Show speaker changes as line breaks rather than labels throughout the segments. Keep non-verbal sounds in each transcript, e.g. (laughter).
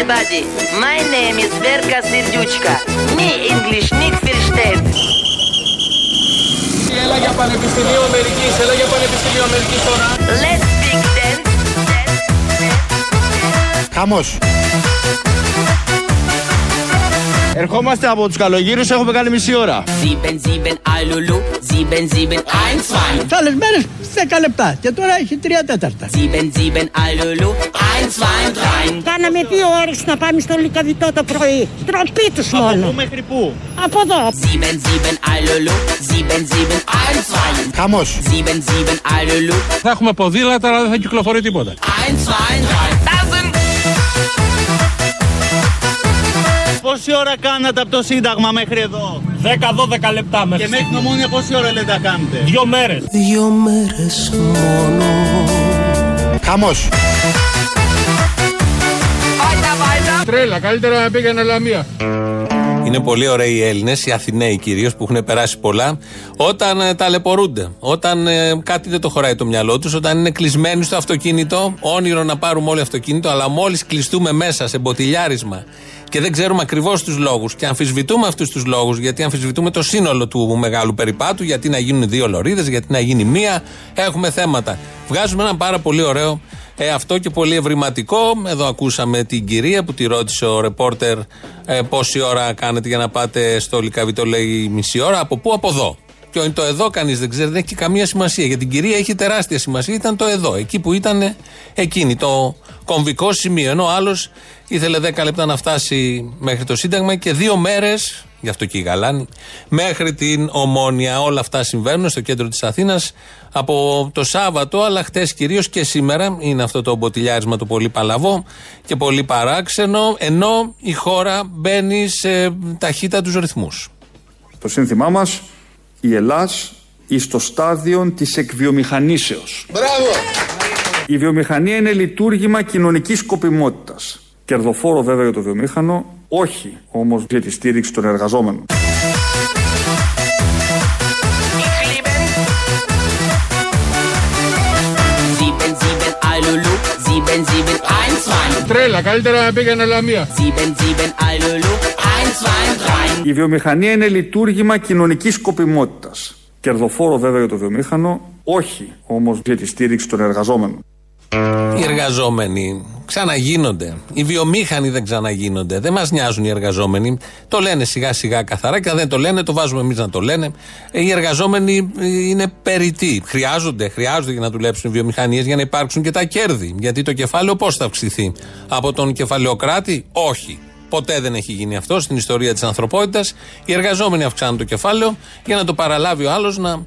everybody. My name is Verka Serdyuchka. Me English Nick versteht.
Έλα για Πανεπιστημίο Αμερικής, έλα για Πανεπιστημίο Αμερικής τώρα.
Let's big dance.
Χαμός. Ερχόμαστε από τους καλογύρους, έχουμε κάνει μισή ώρα.
7-7 Alulu, 7-7-1-2.
Τι άλλε μέρε 10 λεπτά και τώρα έχει 3 τέταρτα.
7-7 Alulu, 1-2-3.
Κάναμε δύο ώρες να πάμε στο λικαβιτό το πρωί. Τροπή τους μόνο.
μέχρι πού;
Από εδώ.
7-7 Alulu, 7-7-1-2.
Χαμός.
7-7 Alulu,
Θα έχουμε ποδήλατα, αλλά δεν θα κυκλοφορεί τίποτα.
1-2-3.
Πόση ώρα κάνατε από το Σύνταγμα μέχρι εδώ;
10-12 λεπτά
Και
μέχρι.
μέχρι την Ομόνια πόση ώρα λέτε να κάνετε;
Δύο μέρες.
Χαμός.
Τρέλα, καλύτερα να πήγαινε Λαμία.
Είναι πολύ ωραίοι οι Έλληνες, οι Αθηναίοι κυρίως που έχουν περάσει πολλά, όταν ε, ταλαιπωρούνται. Όταν ε, κάτι δεν το χωράει το μυαλό τους, όταν είναι κλεισμένοι στο αυτοκίνητο, όνειρο να πάρουμε όλοι αυτοκίνητο, αλλά μόλις κλειστούμε μέσα σε μποτιλιάρισμα και δεν ξέρουμε ακριβώς τους λόγους και αμφισβητούμε αυτούς τους λόγους, γιατί αμφισβητούμε το σύνολο του μεγάλου περιπάτου, γιατί να γίνουν δύο λωρίδες, γιατί να γίνει μία, έχουμε θέματα. Βγάζουμε ένα πάρα πολύ ωραίο ε, αυτό και πολύ ευρηματικό. Εδώ ακούσαμε την κυρία που τη ρώτησε ο ρεπόρτερ ε, πόση ώρα κάνετε για να πάτε στο Λικαβιτό, λέει μισή ώρα. Από πού, από εδώ. Ποιο είναι το εδώ, κανείς δεν ξέρει, δεν έχει καμία σημασία. Για την κυρία έχει τεράστια σημασία, ήταν το εδώ. Εκεί που ήταν εκείνη, το κομβικό σημείο. Ενώ ο άλλος ήθελε 10 λεπτά να φτάσει μέχρι το Σύνταγμα και δύο μέρες, γι' αυτό και η Γαλάνη, μέχρι την Ομόνια. Όλα αυτά συμβαίνουν στο κέντρο της Αθήνας από το Σάββατο, αλλά χτες κυρίως και σήμερα είναι αυτό το μποτιλιάρισμα το πολύ παλαβό και πολύ παράξενο, ενώ η χώρα μπαίνει σε ταχύτατους ρυθμούς.
Το σύνθημά μας, η Ελλάς εις το στάδιο της εκβιομηχανήσεως. Μπράβο! Η βιομηχανία είναι λειτουργήμα κοινωνικής σκοπιμότητας. Κερδοφόρο βέβαια για το βιομήχανο, όχι όμως για τη στήριξη των εργαζόμενων.
Ich liebe.
7-7 Alulu, 7-7-1-2.
Τρέλα, καλύτερα να πήγαινε Λαμία.
7-7 Alulu, 1-2-3.
Η βιομηχανία είναι λειτουργήμα κοινωνικής σκοπιμότητας. Κερδοφόρο βέβαια για το βιομήχανο, όχι όμως για τη στήριξη των εργαζόμενων.
Οι εργαζόμενοι ξαναγίνονται. Οι βιομήχανοι δεν ξαναγίνονται. Δεν μας νοιάζουν οι εργαζόμενοι. Το λένε σιγά σιγά καθαρά και αν δεν το λένε, το βάζουμε εμείς να το λένε. Ε, Οι εργαζόμενοι ε, είναι περιττοί. Χρειάζονται, χρειάζονται για να δουλέψουν οι βιομηχανίες για να υπάρξουν και τα κέρδη. Γιατί το κεφάλαιο πώς θα αυξηθεί; Από τον κεφαλαιοκράτη, όχι. Ποτέ δεν έχει γίνει αυτό στην ιστορία της ανθρωπότητας. Οι εργαζόμενοι αυξάνουν το κεφάλαιο για να το παραλάβει ο άλλος να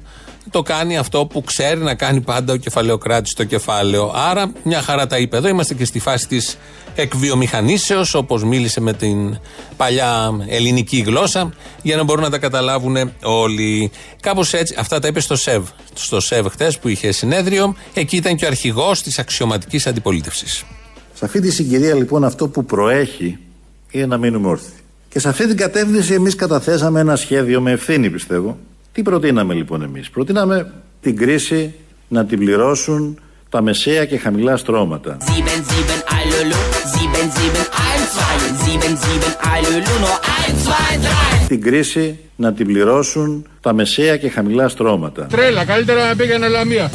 το κάνει αυτό που ξέρει να κάνει πάντα ο κεφαλαιοκράτης στο κεφάλαιο. Άρα, μια χαρά τα είπε εδώ. Είμαστε και στη φάση της εκβιομηχανήσεως, όπως μίλησε με την παλιά ελληνική γλώσσα, για να μπορούν να τα καταλάβουν όλοι. Κάπως έτσι, αυτά τα είπε στο ΣΕΒ. Στο ΣΕΒ χτε που είχε συνέδριο, εκεί ήταν και ο αρχηγός της αξιωματικής αντιπολίτευσης.
Σε αυτή τη συγκυρία λοιπόν αυτό που προέχει είναι να μείνουμε όρθιοι. Και σε αυτή την κατεύθυνση εμείς καταθέσαμε ένα σχέδιο με ευθύνη πιστεύω. Τι προτείναμε λοιπόν εμείς; Προτείναμε την κρίση να την πληρώσουν τα μεσαία και χαμηλά στρώματα.
7-7 Alulu, 7-7-1-2. 7-7 Alulu, nur 1-2-3.
Την κρίση να την πληρώσουν τα μεσαία και χαμηλά στρώματα.
Τρέλα, καλύτερα να πήγαινε Λαμία.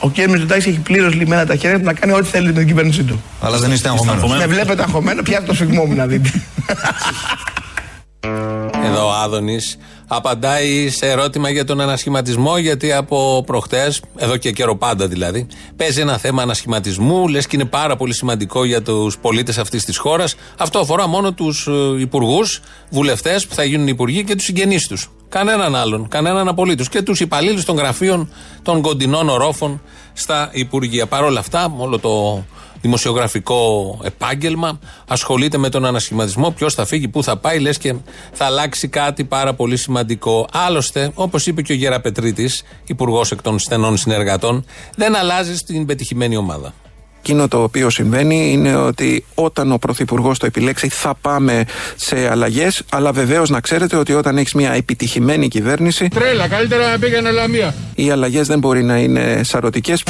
Ο κ. Μητσοτάκης έχει πλήρως λυμμένα τα χέρια του να κάνει ό,τι θέλει με την κυβέρνησή του.
Αλλά δεν είστε αγχωμένος.
Με βλέπετε αγχωμένο, πιάτε το σφιγμό μου να δείτε.
Εδώ ο Άδωνης απαντάει σε ερώτημα για τον ανασχηματισμό, γιατί από προχτές, εδώ και καιρό πάντα δηλαδή, παίζει ένα θέμα ανασχηματισμού, λες και είναι πάρα πολύ σημαντικό για τους πολίτες αυτής της χώρας. Αυτό αφορά μόνο τους υπουργούς, βουλευτές που θα γίνουν υπουργοί και τους συγγενείς τους. Κανέναν άλλον, κανέναν απολύτως. Και τους υπαλλήλους των γραφείων των κοντινών ορόφων στα Υπουργεία. Παρ' όλα αυτά, όλο το δημοσιογραφικό επάγγελμα ασχολείται με τον ανασχηματισμό. Ποιος θα φύγει, πού θα πάει, λες και θα αλλάξει κάτι πάρα πολύ σημαντικό. Άλλωστε, όπως είπε και ο Γέρα Πετρίτη, υπουργός εκ των στενών συνεργατών, δεν αλλάζει την πετυχημένη ομάδα.
Εκείνο το οποίο συμβαίνει είναι ότι όταν ο Πρωθυπουργός το επιλέξει θα πάμε σε αλλαγές, αλλά βεβαίως να ξέρετε ότι όταν έχεις μια επιτυχημένη κυβέρνηση,
Τρέλα, καλύτερα να πήγαινε Λαμία.
οι αλλαγές δεν μπορεί να είναι σαρωτικές.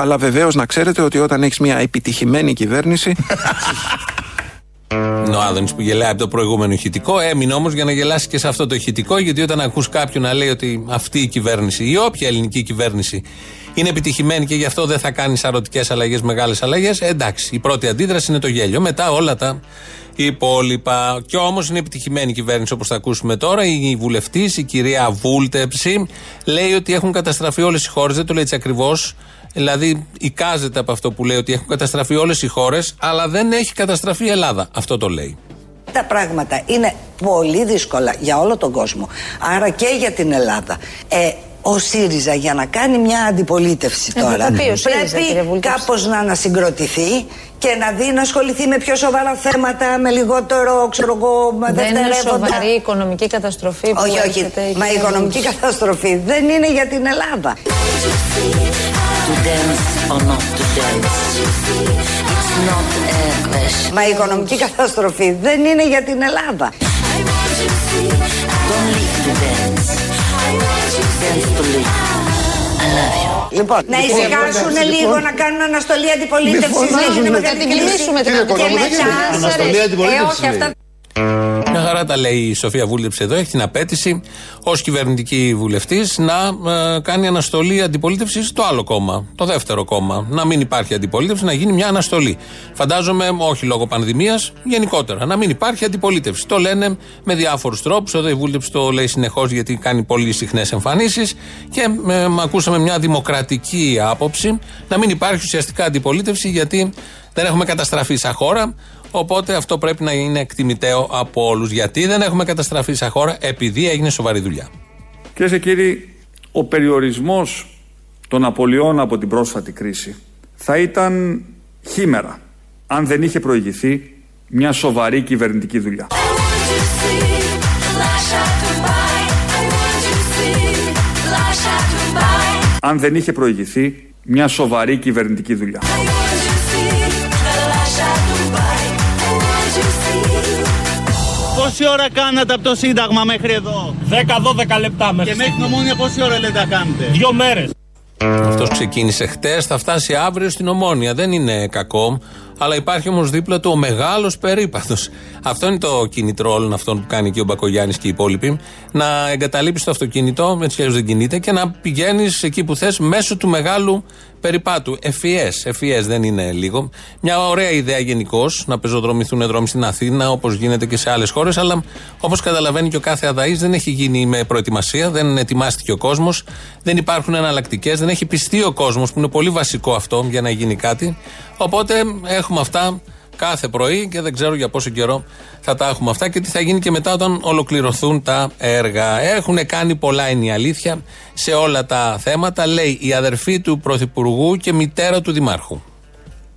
Αλλά βεβαίως να ξέρετε ότι όταν έχεις μια επιτυχημένη κυβέρνηση. (laughs)
Είναι ο Άδωνης που γελάει από το προηγούμενο ηχητικό. Έμεινε όμως για να γελάσει και σε αυτό το ηχητικό, γιατί όταν ακούς κάποιον να λέει ότι αυτή η κυβέρνηση ή όποια ελληνική κυβέρνηση είναι επιτυχημένη και γι' αυτό δεν θα κάνει σαρωτικές αλλαγές, μεγάλες αλλαγές, εντάξει. Η πρώτη αντίδραση είναι το γέλιο. Μετά όλα τα υπόλοιπα. Κι όμως είναι επιτυχημένη η κυβέρνηση όπως θα ακούσουμε τώρα. Η βουλευτής, η κυρία Βούλτεψη, λέει ότι έχουν καταστραφεί όλες οι χώρες. Δεν το λέει έτσι ακριβώς. Δηλαδή, εικάζεται από αυτό που λέει ότι έχουν καταστραφεί όλες οι χώρες, αλλά δεν έχει καταστραφεί η Ελλάδα. Αυτό το λέει.
Τα πράγματα είναι πολύ δύσκολα για όλο τον κόσμο. Άρα και για την Ελλάδα. Ε, ο ΣΥΡΙΖΑ για να κάνει μια αντιπολίτευση
Ε,
τώρα
θα πει ο ΣΥΡΙΖΑ, κύριε
πρέπει
Βούλτεψη.
κάπως να ανασυγκροτηθεί και να δει να ασχοληθεί με πιο σοβαρά θέματα, με λιγότερο, ξέρω εγώ, με
Δεν είναι
δευτερεύοντα.
σοβαρή η οικονομική καταστροφή που
Όχι, όχι.
έρχεται η
Μα η οικονομική
κυβέρνηση.
καταστροφή δεν είναι για την Ελλάδα. Μα η οικονομική καταστροφή δεν είναι για την Ελλάδα. Λοιπόν, να ησυχάσουν λίγο, να κάνουν αναστολή αντιπολίτευσης.
Μη φωνάζουν,
να
να
την
κλείσουμε την
Κύριε
αντιπολίτευση.
Κολομίδη,
Και μετά-
αναστολή
Ε,
αντιπολίτευσης.
Όχι, αυτά
Μια χαρά τα λέει η Σοφία Βούλεψη εδώ. Έχει την απέτηση ως κυβερνητική βουλευτής να ε, κάνει αναστολή αντιπολίτευσης στο άλλο κόμμα, το δεύτερο κόμμα. Να μην υπάρχει αντιπολίτευση, να γίνει μια αναστολή. Φαντάζομαι, όχι λόγω πανδημίας, γενικότερα. Να μην υπάρχει αντιπολίτευση. Το λένε με διάφορους τρόπους. Εδώ η Βούλεψη το λέει συνεχώς γιατί κάνει πολύ συχνές εμφανίσεις. Και ε, μ' ακούσαμε μια δημοκρατική άποψη να μην υπάρχει ουσιαστικά αντιπολίτευση γιατί δεν έχουμε καταστραφεί σαν χώρα. Οπότε αυτό πρέπει να είναι εκτιμητέο από όλους. Γιατί δεν έχουμε καταστραφεί σαν χώρα, επειδή έγινε σοβαρή δουλειά.
Κυρίες και κύριοι, ο περιορισμός των απολειών από την πρόσφατη κρίση θα ήταν χήμερα αν δεν είχε προηγηθεί μια σοβαρή κυβερνητική δουλειά. Αν δεν είχε προηγηθεί μια σοβαρή κυβερνητική δουλειά.
Πόση ώρα κάνατε από το Σύνταγμα μέχρι εδώ;
10-12 λεπτά μέχρι
Και μέχρι την Ομόνια πόση ώρα λέτε να κάνετε;
Δύο μέρες.
Αυτός ξεκίνησε χτες, θα φτάσει αύριο στην Ομόνια. Δεν είναι κακό, αλλά υπάρχει όμως δίπλα του ο μεγάλος περίπατος. Αυτό είναι το κινητρό όλων αυτών που κάνει και ο Μπακογιάννης και οι υπόλοιποι. Να εγκαταλείπει το αυτοκίνητο, έτσι κι αλλιώς δεν κινείται, και να πηγαίνεις εκεί που θες μέσω του μεγάλου περιπάτου. FES, FES δεν είναι λίγο. Μια ωραία ιδέα γενικώ να πεζοδρομηθούν δρόμοι στην Αθήνα, όπως γίνεται και σε άλλες χώρες, αλλά όπως καταλαβαίνει και ο κάθε αδαή, δεν έχει γίνει με προετοιμασία, δεν ετοιμάστηκε ο κόσμος, δεν υπάρχουν εναλλακτικές, δεν έχει πιστεί ο κόσμος, που είναι πολύ βασικό αυτό για να γίνει κάτι. Οπότε έχουμε αυτά κάθε πρωί και δεν ξέρω για πόσο καιρό θα τα έχουμε αυτά και τι θα γίνει και μετά όταν ολοκληρωθούν τα έργα. Έχουν κάνει πολλά, είναι η αλήθεια, σε όλα τα θέματα. Λέει η αδερφή του Πρωθυπουργού και μητέρα του Δημάρχου.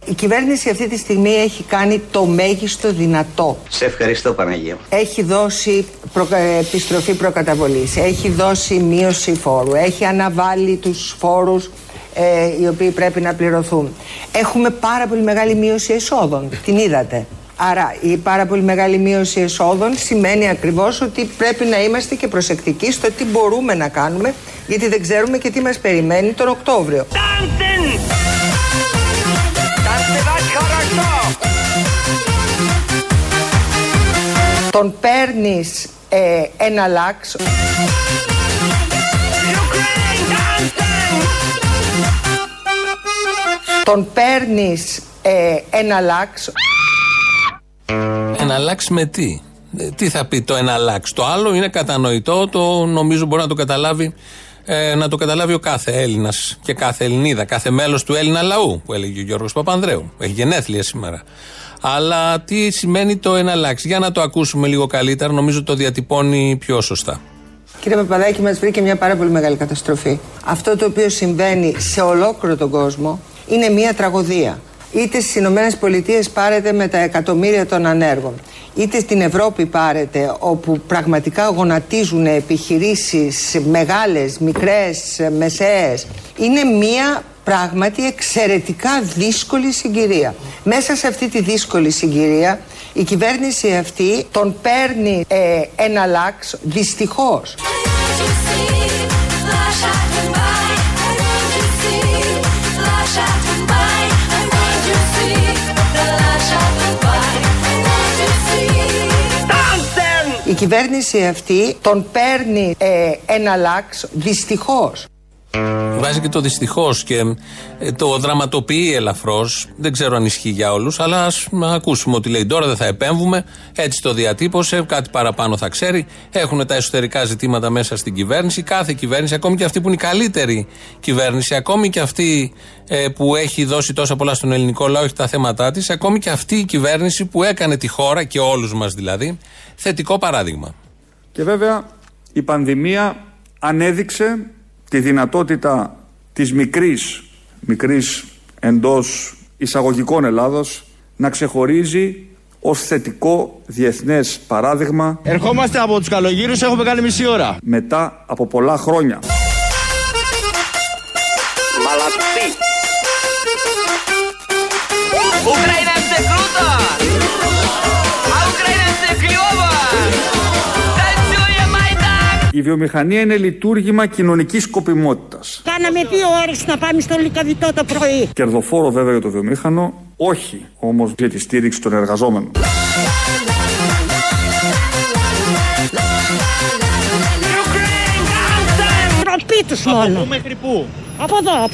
Η κυβέρνηση αυτή τη στιγμή έχει κάνει το μέγιστο δυνατό.
Σε ευχαριστώ Παναγία.
Έχει δώσει προ, ε, επιστροφή προκαταβολής, έχει δώσει μείωση φόρου, έχει αναβάλει τους φόρους ε, οι οποίοι πρέπει να πληρωθούν. Έχουμε πάρα πολύ μεγάλη μείωση εσόδων, την είδατε. Άρα η πάρα πολύ μεγάλη μείωση εσόδων σημαίνει ακριβώς ότι πρέπει να είμαστε και προσεκτικοί στο τι μπορούμε να κάνουμε γιατί δεν ξέρουμε και τι μας περιμένει τον Οκτώβριο. Τον παίρνεις ε, ένα λάξ Τον παίρνεις ε, ένα λάξ;
Ένα λάξ με τι; Ε, Τι θα πει το ένα λάξ; Το άλλο είναι κατανοητό, το νομίζω μπορεί να το καταλάβει. ε, να το καταλάβει ο κάθε Έλληνας και κάθε Ελληνίδα, κάθε μέλος του Έλληνα λαού, που έλεγε ο Γιώργος Παπανδρέου. Έχει γενέθλια σήμερα. Αλλά τι σημαίνει το ένα λάξ; Για να το ακούσουμε λίγο καλύτερα, νομίζω το διατυπώνει πιο σωστά.
Κύριε Παπαδάκη, μας βρήκε μια πάρα πολύ μεγάλη καταστροφή. Αυτό το οποίο συμβαίνει σε ολόκληρο τον κόσμο είναι μια τραγωδία. Είτε στις Ηνωμένες Πολιτείες πάρετε με τα εκατομμύρια των ανέργων, είτε στην Ευρώπη πάρετε όπου πραγματικά γονατίζουν επιχειρήσεις μεγάλες, μικρές, μεσαίες. Είναι μια πράγματι εξαιρετικά δύσκολη συγκυρία. Μέσα σε αυτή τη δύσκολη συγκυρία Η κυβέρνηση αυτή τον παίρνει ε, ένα λάξ δυστυχώς. Η κυβέρνηση αυτή τον παίρνει ε, ένα λάξ δυστυχώς.
Βάζει και το δυστυχώς και ε, το δραματοποιεί ελαφρώς. Δεν ξέρω αν ισχύει για όλους, αλλά ας ακούσουμε ότι λέει τώρα δεν θα επέμβουμε. Έτσι το διατύπωσε, κάτι παραπάνω θα ξέρει. Έχουν τα εσωτερικά ζητήματα μέσα στην κυβέρνηση. Κάθε κυβέρνηση, ακόμη και αυτή που είναι η καλύτερη κυβέρνηση, ακόμη και αυτή ε, που έχει δώσει τόσα πολλά στον ελληνικό λαό, έχει τα θέματα της, ακόμη και αυτή η κυβέρνηση που έκανε τη χώρα και όλους μας δηλαδή, θετικό παράδειγμα.
Και βέβαια η πανδημία ανέδειξε τη δυνατότητα της μικρής, μικρής εντός εισαγωγικών Ελλάδος να ξεχωρίζει ως θετικό διεθνές παράδειγμα
Ερχόμαστε από τους καλογύρους, έχουμε κάνει μισή ώρα.
μετά από πολλά χρόνια.
Украинцы круто! А украинцы клево! Танцуем Майдан!
η βιομηχανία είναι λειτουργήμα κοινωνικής σκοπιμότητας.
Κάναμε δύο ώρες να πάμε στο λικαβιτό το πρωί.
Κερδοφόρο βέβαια για το βιομήχανο, όχι όμως για τη στήριξη των εργαζόμενων.
Τροπή τους μόνο.
Πού μέχρι πού;
Από εδώ.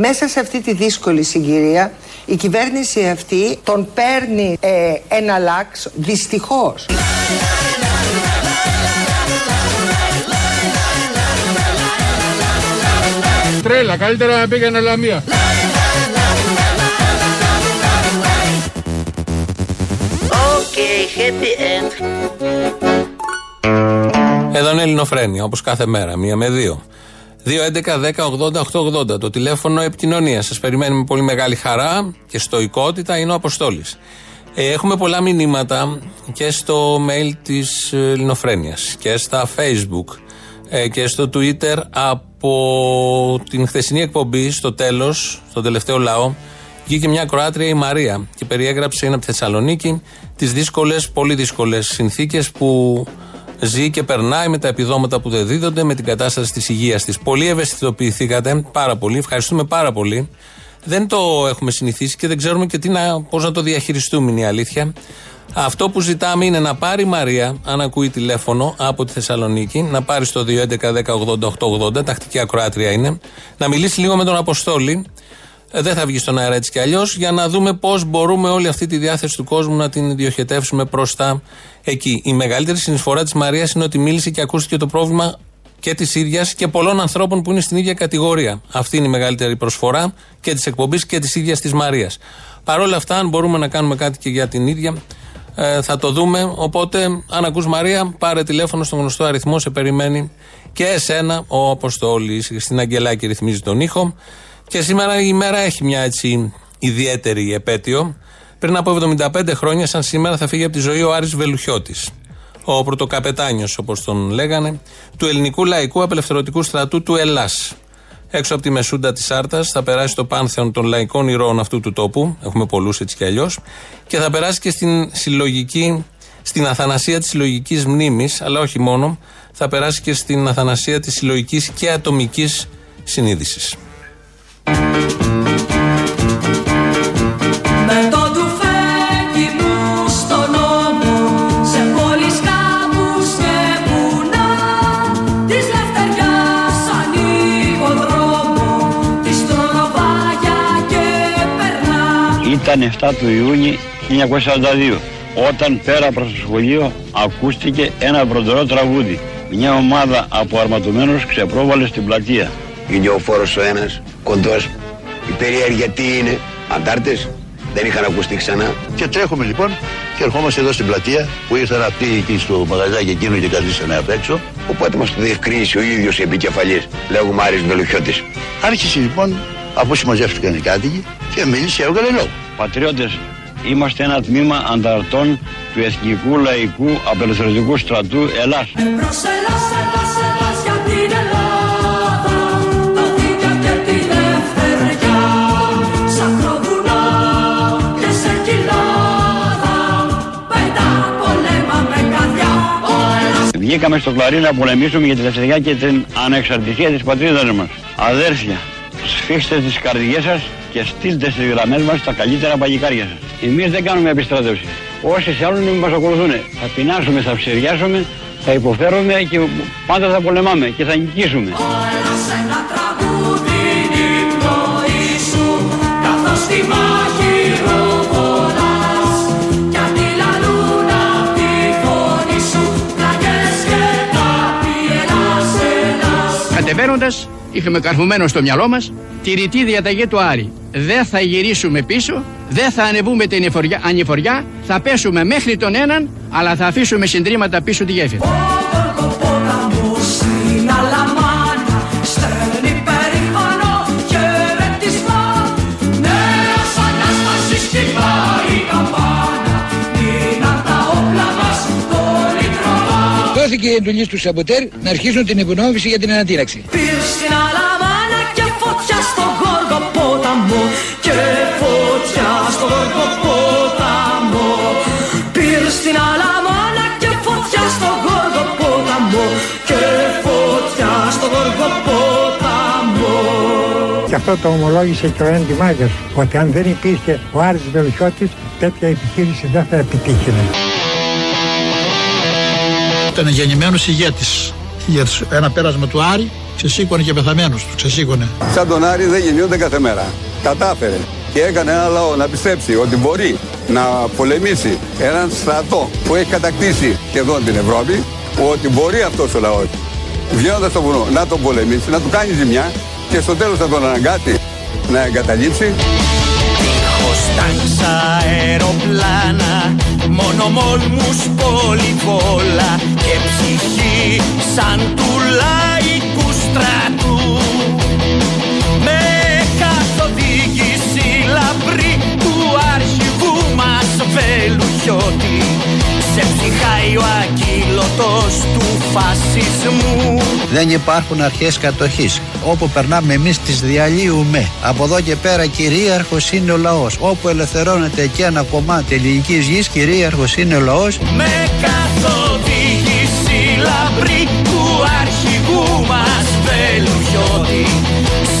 Μέσα σε αυτή τη δύσκολη συγκυρία η κυβέρνηση αυτή τον παίρνει ε, ένα λάξ δυστυχώς.
Τρέλα, καλύτερα να πήγαινε Λαμία.
Okay, happy end.
Εδώ είναι Ελληνοφρένια, όπως κάθε μέρα, μία με δύο. 2.11.10.80.880 το τηλέφωνο επικοινωνίας. Σας περιμένει με πολύ μεγάλη χαρά και στοικότητα. Είναι ο Αποστόλης. Ε, έχουμε πολλά μηνύματα και στο mail της Ελληνοφρένειας και στα facebook ε, και στο twitter από την χθεσινή εκπομπή στο τέλος, στο τελευταίο λαό. Βγήκε μια Κροάτρια η Μαρία και περιέγραψε, είναι από τη Θεσσαλονίκη, τις δύσκολες, πολύ δύσκολες συνθήκες που ζει και περνάει με τα επιδόματα που δεν δίδονται, με την κατάσταση της υγείας της. Πολύ ευαισθητοποιηθήκατε, πάρα πολύ. Ευχαριστούμε πάρα πολύ. Δεν το έχουμε συνηθίσει και δεν ξέρουμε και τι να, πώς να το διαχειριστούμε, είναι η αλήθεια. Αυτό που ζητάμε είναι να πάρει η Μαρία, αν ακούει τηλέφωνο από τη Θεσσαλονίκη, να πάρει στο 211-10-80-880, τακτική ακροάτρια είναι, να μιλήσει λίγο με τον Αποστόλη. Ε, Δεν θα βγει στον αέρα έτσι κι αλλιώς, για να δούμε πώς μπορούμε όλη αυτή τη διάθεση του κόσμου να την διοχετεύσουμε προς τα εκεί. Η μεγαλύτερη συνεισφορά της Μαρίας είναι ότι μίλησε και ακούστηκε το πρόβλημα και της ίδιας και πολλών ανθρώπων που είναι στην ίδια κατηγορία. Αυτή είναι η μεγαλύτερη προσφορά και της εκπομπής και της ίδιας της Μαρίας. Παρ' όλα αυτά, αν μπορούμε να κάνουμε κάτι και για την ίδια, ε, θα το δούμε. Οπότε, αν ακούς Μαρία, πάρε τηλέφωνο στον γνωστό αριθμό, σε περιμένει και εσένα, ο Αποστόλης. Στην Αγγελάκη ρυθμίζει τον ήχο. Και σήμερα η μέρα έχει μια έτσι ιδιαίτερη επέτειο. Πριν από 75 χρόνια, σαν σήμερα, θα φύγει από τη ζωή ο Άρης Βελουχιώτης. Ο πρωτοκαπετάνιος, όπως τον λέγανε, του ελληνικού λαϊκού απελευθερωτικού στρατού του Ελλάς. Έξω από τη μεσούντα της Άρτας θα περάσει στο πάνθεον των λαϊκών ηρώων αυτού του τόπου. Έχουμε πολλούς έτσι κι αλλιώς. Και θα περάσει και στην συλλογική, στην αθανασία της συλλογικής μνήμης, αλλά όχι μόνο. Θα περάσει και στην αθανασία
της συλλογικής και ατομικής συνείδησης.
Ήταν 7 του Ιούνιου 1942 όταν πέρα προς το σχολείο ακούστηκε ένα βροντερό τραγούδι. Μια ομάδα από αρματωμένους ξεπρόβαλε στην πλατεία.
Είναι ο φόρος ο ένας, κοντός. Η περιέργεια τι είναι, αντάρτες. Δεν είχαν ακουστεί ξανά.
Και τρέχουμε λοιπόν και ερχόμαστε εδώ στην πλατεία που ήρθαν αυτοί εκεί στο μαγαζάκι εκείνο και καθίσανε απ' έξω.
Οπότε μας το διευκρίνησε ο ίδιος η επικεφαλής. Λέγουμε Άρης Βελουχιώτης.
Άρχισε λοιπόν, αφού συμμαζεύτηκαν οι κάτοικοι και μίλησε, έβγαλε λόγο.
Πατριώτες, είμαστε ένα τμήμα ανταρτών του Εθνικού Λαϊκού Απελευθερωτικού Στρατού Ελλάς. Βγήκαμε στο Κλαρί να πολεμήσουμε για τη ελευθερία και την ανεξαρτησία της πατρίδας μας. Αδέρφια, σφίξτε τις καρδιές σας και στείλτε στις γραμμές μας τα καλύτερα παγικάρια σας. Εμείς δεν κάνουμε επιστράτευση. Όσοι θέλουν μας ακολουθούν. Θα πεινάσουμε, θα ψηριάσουμε, θα υποφέρουμε και πάντα θα πολεμάμε και θα νικήσουμε.
Όλα σε ένα τραγούδι είναι η πνοή σου Καθώς στη Ελλάς
Κατεβαίνοντα, είχαμε καρφωμένο στο μυαλό μας τη ρητή διαταγή του Άρη. Δεν θα γυρίσουμε πίσω, δεν θα ανεβούμε την εφοριά- ανηφοριά, θα πέσουμε μέχρι τον έναν, αλλά θα αφήσουμε συντρίμματα πίσω τη γέφυρα.
Δόθηκε η εντολή στους σαμποτέρ να αρχίσουν την υπονόμευση για την ανατείναξη.
Πήρ στην Αλαμάνα και φωτιά στο γόργο ποταμό Και φωτιά στο γόργο ποταμό Πήρ στην Αλαμάνα και φωτιά στο γόργο ποταμό Και φωτιά στο γόργο ποταμό
Και αυτό το ομολόγησε και ο Έντι Μάγκερς, ότι αν δεν υπήρχε ο Άρης Βελουχιώτης, τέτοια επιχείρηση δεν θα επιτύχαινε.
Ήταν γεννημένος ηγέτης. ηγέτης. Ένα πέρασμα του Άρη ξεσήκωνε και πεθαμένους του. Ξεσήκωνε.
Σαν τον Άρη δεν γεννιούνται κάθε μέρα. Κατάφερε και έκανε ένα λαό να πιστέψει ότι μπορεί να πολεμήσει έναν στρατό που έχει κατακτήσει σχεδόν την Ευρώπη, ότι μπορεί αυτός ο λαός βγαίνοντας στο βουνό να τον πολεμήσει, να του κάνει ζημιά και στο τέλος θα τον αναγκάσει να εγκαταλείψει.
Δίχως τάγκς αεροπλάνα Μόνο μόλμους πολυβόλα Και ψυχή σαν του φασισμού
Δεν υπάρχουν αρχές κατοχής. Όπου περνάμε εμείς τις διαλύουμε. Από εδώ και πέρα κυρίαρχος είναι ο λαός. Όπου ελευθερώνεται και ένα κομμάτι ελληνικής γης, κυρίαρχος είναι ο λαός.
Με καθοδήγηση λαμπρή του αρχηγού μας Βελουχιώτη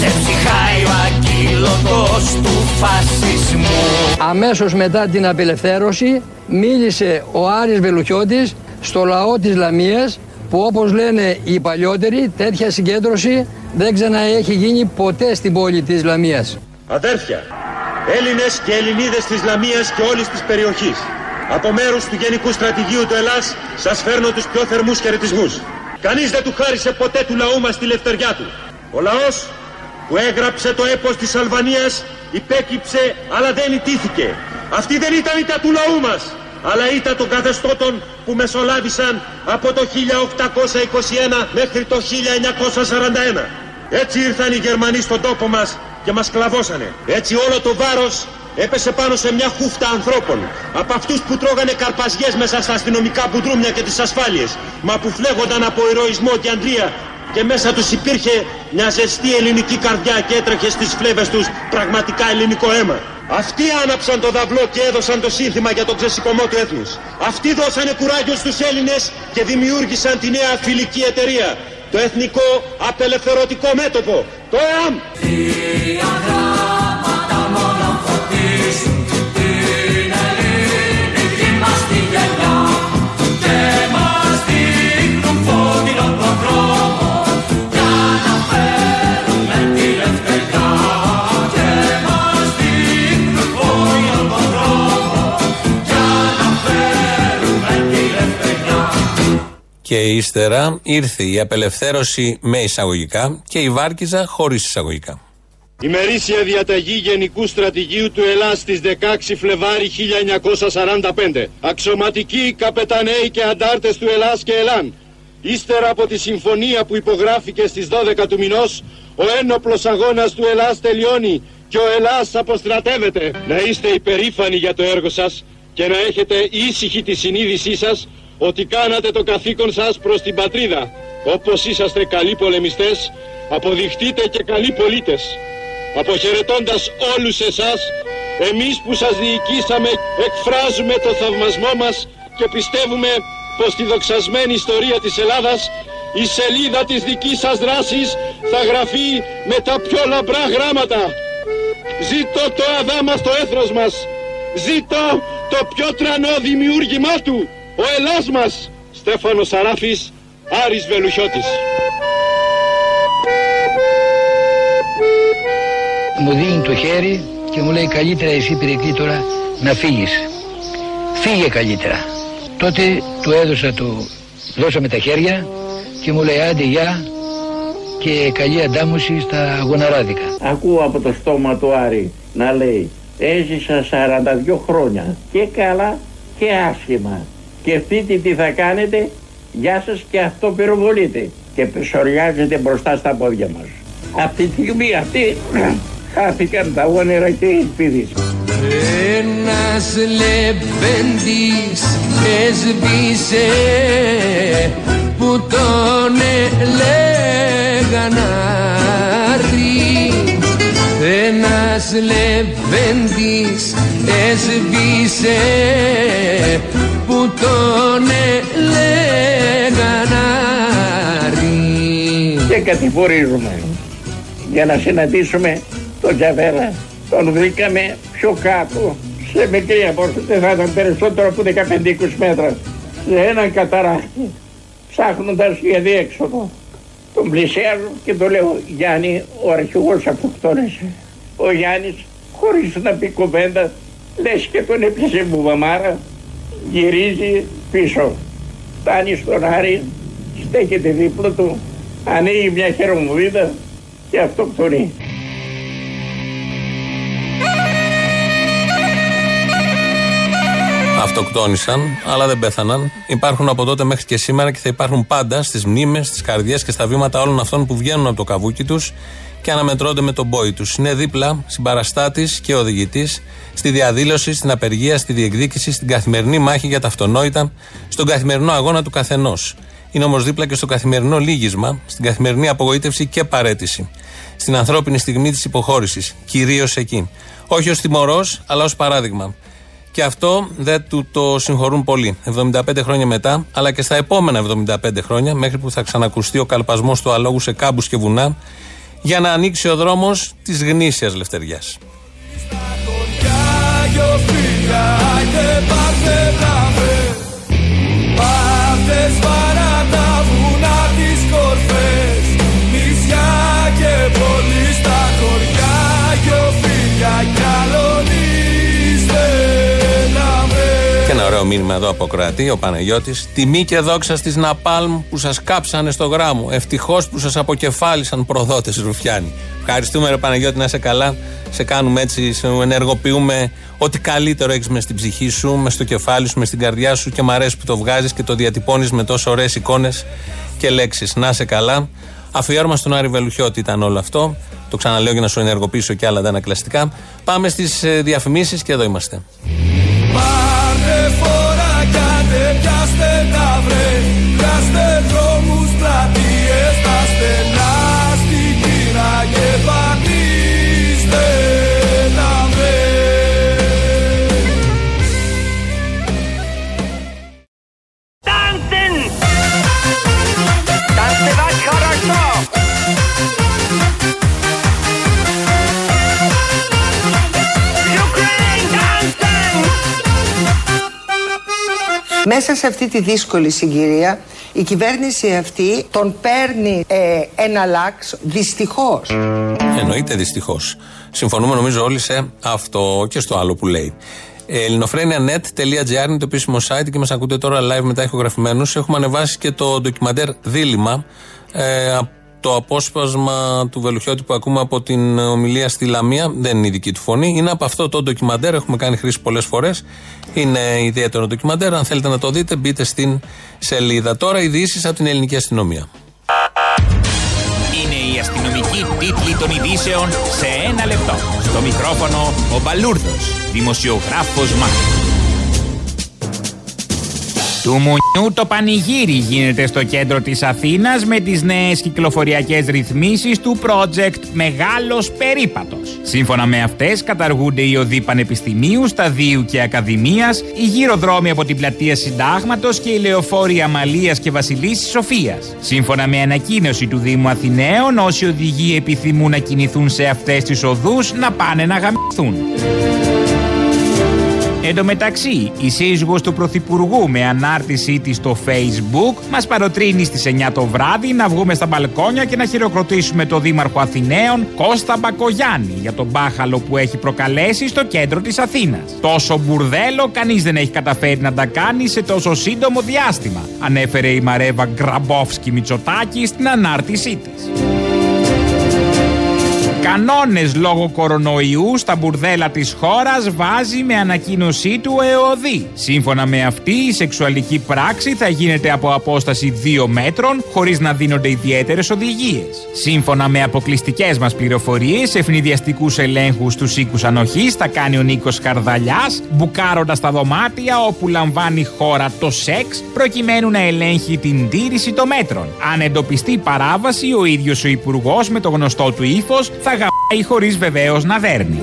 Σε ψυχάει ο αγγίλωτος του φασισμού
Αμέσως μετά την απελευθέρωση μίλησε ο Άρης Βελουχιώτης στο λαό της Λαμίας που όπως λένε οι παλιότεροι τέτοια συγκέντρωση δεν ξαναέχει γίνει ποτέ στην πόλη της Λαμίας.
Αδέρφια, Έλληνες και Ελληνίδες της Λαμίας και όλης της περιοχής. Από μέρους του Γενικού Στρατηγίου του Ελλάς σας φέρνω τους πιο θερμούς χαιρετισμούς. Κανείς δεν του χάρισε ποτέ του λαού μας τη λευτεριά του. Ο λαός που έγραψε το έπος της Αλβανίας υπέκυψε αλλά δεν ητήθηκε. Αυτή δεν ήταν ήττα του λαού μας, αλλά ήττα των καθεστώτων που μεσολάβησαν από το 1821 μέχρι το 1941. Έτσι ήρθαν οι Γερμανοί στον τόπο μας και μας κλαβώσανε. Έτσι όλο το βάρος έπεσε πάνω σε μια χούφτα ανθρώπων. Από αυτούς που τρώγανε καρπαζιές μέσα στα αστυνομικά μπουντρούμια και τις ασφάλειες. Μα που φλέγονταν από ηρωισμό και αντρία και μέσα τους υπήρχε μια ζεστή ελληνική καρδιά και έτρεχε στις φλέβες τους πραγματικά ελληνικό αίμα. Αυτοί άναψαν το δαυλό και έδωσαν το σύνθημα για τον ξεσηκωμό του έθνους. Αυτοί δώσανε κουράγιο στους Έλληνες και δημιούργησαν τη νέα φιλική εταιρεία. Το Εθνικό Απελευθερωτικό Μέτωπο, το ΕΑΜ.
Και
ύστερα ήρθε η απελευθέρωση με εισαγωγικά και η Βάρκιζα χωρίς εισαγωγικά.
Ημερήσια διαταγή Γενικού Στρατηγίου του Ελλάς στις 16 Φλεβάρι 1945. Αξιωματικοί, καπεταναίοι και αντάρτες του Ελλάς και Ελλάν. Ύστερα από τη συμφωνία που υπογράφηκε στις 12 του μηνός, ο ένοπλος αγώνας του Ελλάς τελειώνει και ο Ελλάς αποστρατεύεται. Να είστε υπερήφανοι για το έργο σας και να έχετε ήσυχη τη συνείδησή σας ότι κάνατε το καθήκον σας προς την πατρίδα. Όπως είσαστε καλοί πολεμιστές, αποδειχτείτε και καλοί πολίτες. Αποχαιρετώντας όλους εσάς, εμείς που σας διοικήσαμε εκφράζουμε το θαυμασμό μας και πιστεύουμε
πως στη δοξασμένη ιστορία της Ελλάδας η σελίδα της δικής σας δράσης θα γραφεί με τα πιο λαμπρά γράμματα. Ζήτω το αδάμαστο έθνος μας. Ζήτω το πιο τρανό δημιούργημά του. Ο Ελλάς μας. Στέφανος Σαράφης, Άρης Βελουχιώτης.
Μου δίνει το χέρι και μου λέει καλύτερα εσύ πυρετή τώρα να φύγεις. Φύγε καλύτερα. Τότε του έδωσα το, δώσαμε τα χέρια και μου λέει άντε γεια και καλή αντάμωση στα γοναράδικα.
Ακούω από το στόμα του Άρη να λέει έζησα 42 χρόνια και καλά και άσχημα. Σκεφτείτε τι θα κάνετε, γεια σας και αυτό πυροβολείτε και πεσοριάζετε μπροστά στα πόδια μας. Αυτή τη στιγμή αυτή (clears throat) χάθηκαν τα όνειρα και οι ελπίδες.
Ένας λεπέντης έσβησε που τον έλεγαν Άρη Ένας λεπέντης έσβησε που τον έλεγαν Άρη
Και κατηφορίζουμε για να συναντήσουμε τον Τζαβέρα. Τον βρήκαμε πιο κάτω, σε μικρή απόσταση, δεν θα ήταν περισσότερο από 15-20 μέτρα, σε έναν καταράκτη, ψάχνοντας για διέξοδο. Τον πλησιάζω και το λέω, Γιάννη, ο αρχηγός αυτοκτόνησε. Ο Γιάννης, χωρίς να πει κουβέντα, λες και τον έπιασε μπουβαμάρα, γυρίζει πίσω. Φτάνει στον Άρη, στέκεται δίπλα του, ανοίγει μια χερομοβίδα και αυτοκτονεί.
Αυτοκτόνησαν, αλλά δεν πέθαναν. Υπάρχουν από τότε μέχρι και σήμερα και θα υπάρχουν πάντα στις μνήμες, στις καρδιές και στα βήματα όλων αυτών που βγαίνουν από το καβούκι τους και αναμετρώνται με τον πόη τους. Είναι δίπλα, συμπαραστάτης και οδηγητής στη διαδήλωση, στην απεργία, στη διεκδίκηση, στην καθημερινή μάχη για τα αυτονόητα, στον καθημερινό αγώνα του καθενός. Είναι όμως δίπλα και στο καθημερινό λύγισμα, στην καθημερινή απογοήτευση και παρέτηση. Στην ανθρώπινη στιγμή της υποχώρησης. Κυρίως εκεί. Όχι ως τιμωρός, αλλά ως παράδειγμα. Και αυτό δεν του το συγχωρούν πολύ. 75 χρόνια μετά, αλλά και στα επόμενα 75 χρόνια, μέχρι που θα ξανακουστεί ο καλπασμός του αλόγου σε κάμπους και βουνά, για να ανοίξει ο δρόμος της γνήσιας λευτεριάς. Και μήνυμα εδώ από Κροατή, ο Παναγιώτης. Τιμή και δόξα στις Ναπάλμ που σας κάψανε στο γράμμο. Ευτυχώς που σας αποκεφάλισαν προδότες Ρουφιάνοι. Ευχαριστούμε, ρε Παναγιώτη, να είσαι καλά. Σε κάνουμε έτσι, σε ενεργοποιούμε ό,τι καλύτερο έχεις μες στην ψυχή σου, μες στο κεφάλι σου, μες στην καρδιά σου και μ' αρέσει που το βγάζεις και το διατυπώνεις με τόσο ωραίες εικόνες και λέξεις. Να είσαι καλά. Αφιέρωμα στον Άρη Βελουχιώτη ήταν όλο αυτό. Το ξαναλέω για να σου ενεργοποιήσω και άλλα αντανακλαστικά. Πάμε στις διαφημίσεις και εδώ είμαστε.
Πάρτε φορά κάτε
Μέσα σε αυτή τη δύσκολη συγκυρία η κυβέρνηση αυτή τον παίρνει ε, ένα λάξ δυστυχώς.
Εννοείται δυστυχώς. Συμφωνούμε νομίζω όλοι σε αυτό και στο άλλο που λέει. Ε, ελληνοφρένια.net.gr είναι το επίσημο site και μας ακούτε τώρα live μετά ηχογραφημένους. Έχουμε ανεβάσει και το ντοκιμαντέρ Δίλημα. Ε, το απόσπασμα του Βελουχιώτη που ακούμε από την ομιλία στη Λαμία δεν είναι η δική του φωνή. Είναι από αυτό το ντοκιμαντέρ. Έχουμε κάνει χρήση πολλές φορές. Είναι ιδιαίτερο ντοκιμαντέρ. Αν θέλετε να το δείτε, μπείτε στην σελίδα. Τώρα ειδήσει από την ελληνική αστυνομία.
Είναι η αστυνομική τίτλη των ειδήσεων σε ένα λεπτό. Στο μικρόφωνο ο Μπαλούρδος, δημοσιογράφος Μάρκος. Του μουνιού το πανηγύρι γίνεται στο κέντρο της Αθήνας με τις νέες κυκλοφοριακές ρυθμίσεις του project Μεγάλος Περίπατος. Σύμφωνα με αυτές, καταργούνται οι οδοί πανεπιστημίου, σταδίου και ακαδημίας, οι γύρω-δρόμοι από την πλατεία Συντάγματος και οι λεωφόροι Αμαλίας και Βασιλίση Σοφίας. Σύμφωνα με ανακοίνωση του Δήμου Αθηναίων, όσοι οδηγοί επιθυμούν να κινηθούν σε αυτές τις οδούς να πάνε να γαμηθούν. Εν τω μεταξύ, η σύζυγος του Πρωθυπουργού με ανάρτησή της στο Facebook μας παροτρύνει στις 9 το βράδυ να βγούμε στα μπαλκόνια και να χειροκροτήσουμε το Δήμαρχο Αθηναίων Κώστα Μπακογιάννη για τον μπάχαλο που έχει προκαλέσει στο κέντρο της Αθήνας. Τόσο μπουρδέλο κανείς δεν έχει καταφέρει να τα κάνει σε τόσο σύντομο διάστημα, ανέφερε η Μαρέβα Γκραμπόφσκι Μητσοτάκη στην ανάρτησή της. Κανόνες λόγω κορονοϊού στα μπουρδέλα της χώρας βάζει με ανακοίνωσή του ΕΟΔΗ. Σύμφωνα με αυτή, η σεξουαλική πράξη θα γίνεται από απόσταση 2 μέτρων, χωρίς να δίνονται ιδιαίτερες οδηγίες. Σύμφωνα με αποκλειστικές μας πληροφορίες, ευνηδιαστικούς ελέγχους στους οίκους ανοχής θα κάνει ο Νίκος Καρδαλιάς, μπουκάροντας τα δωμάτια όπου λαμβάνει χώρα το σεξ, προκειμένου να ελέγχει την τήρηση των μέτρων. Αν εντοπιστεί παράβαση, ο ίδιος ο Υπουργός με το γνωστό του ύφος θα γαμπάει χωρίς βεβαίως να δέρνει.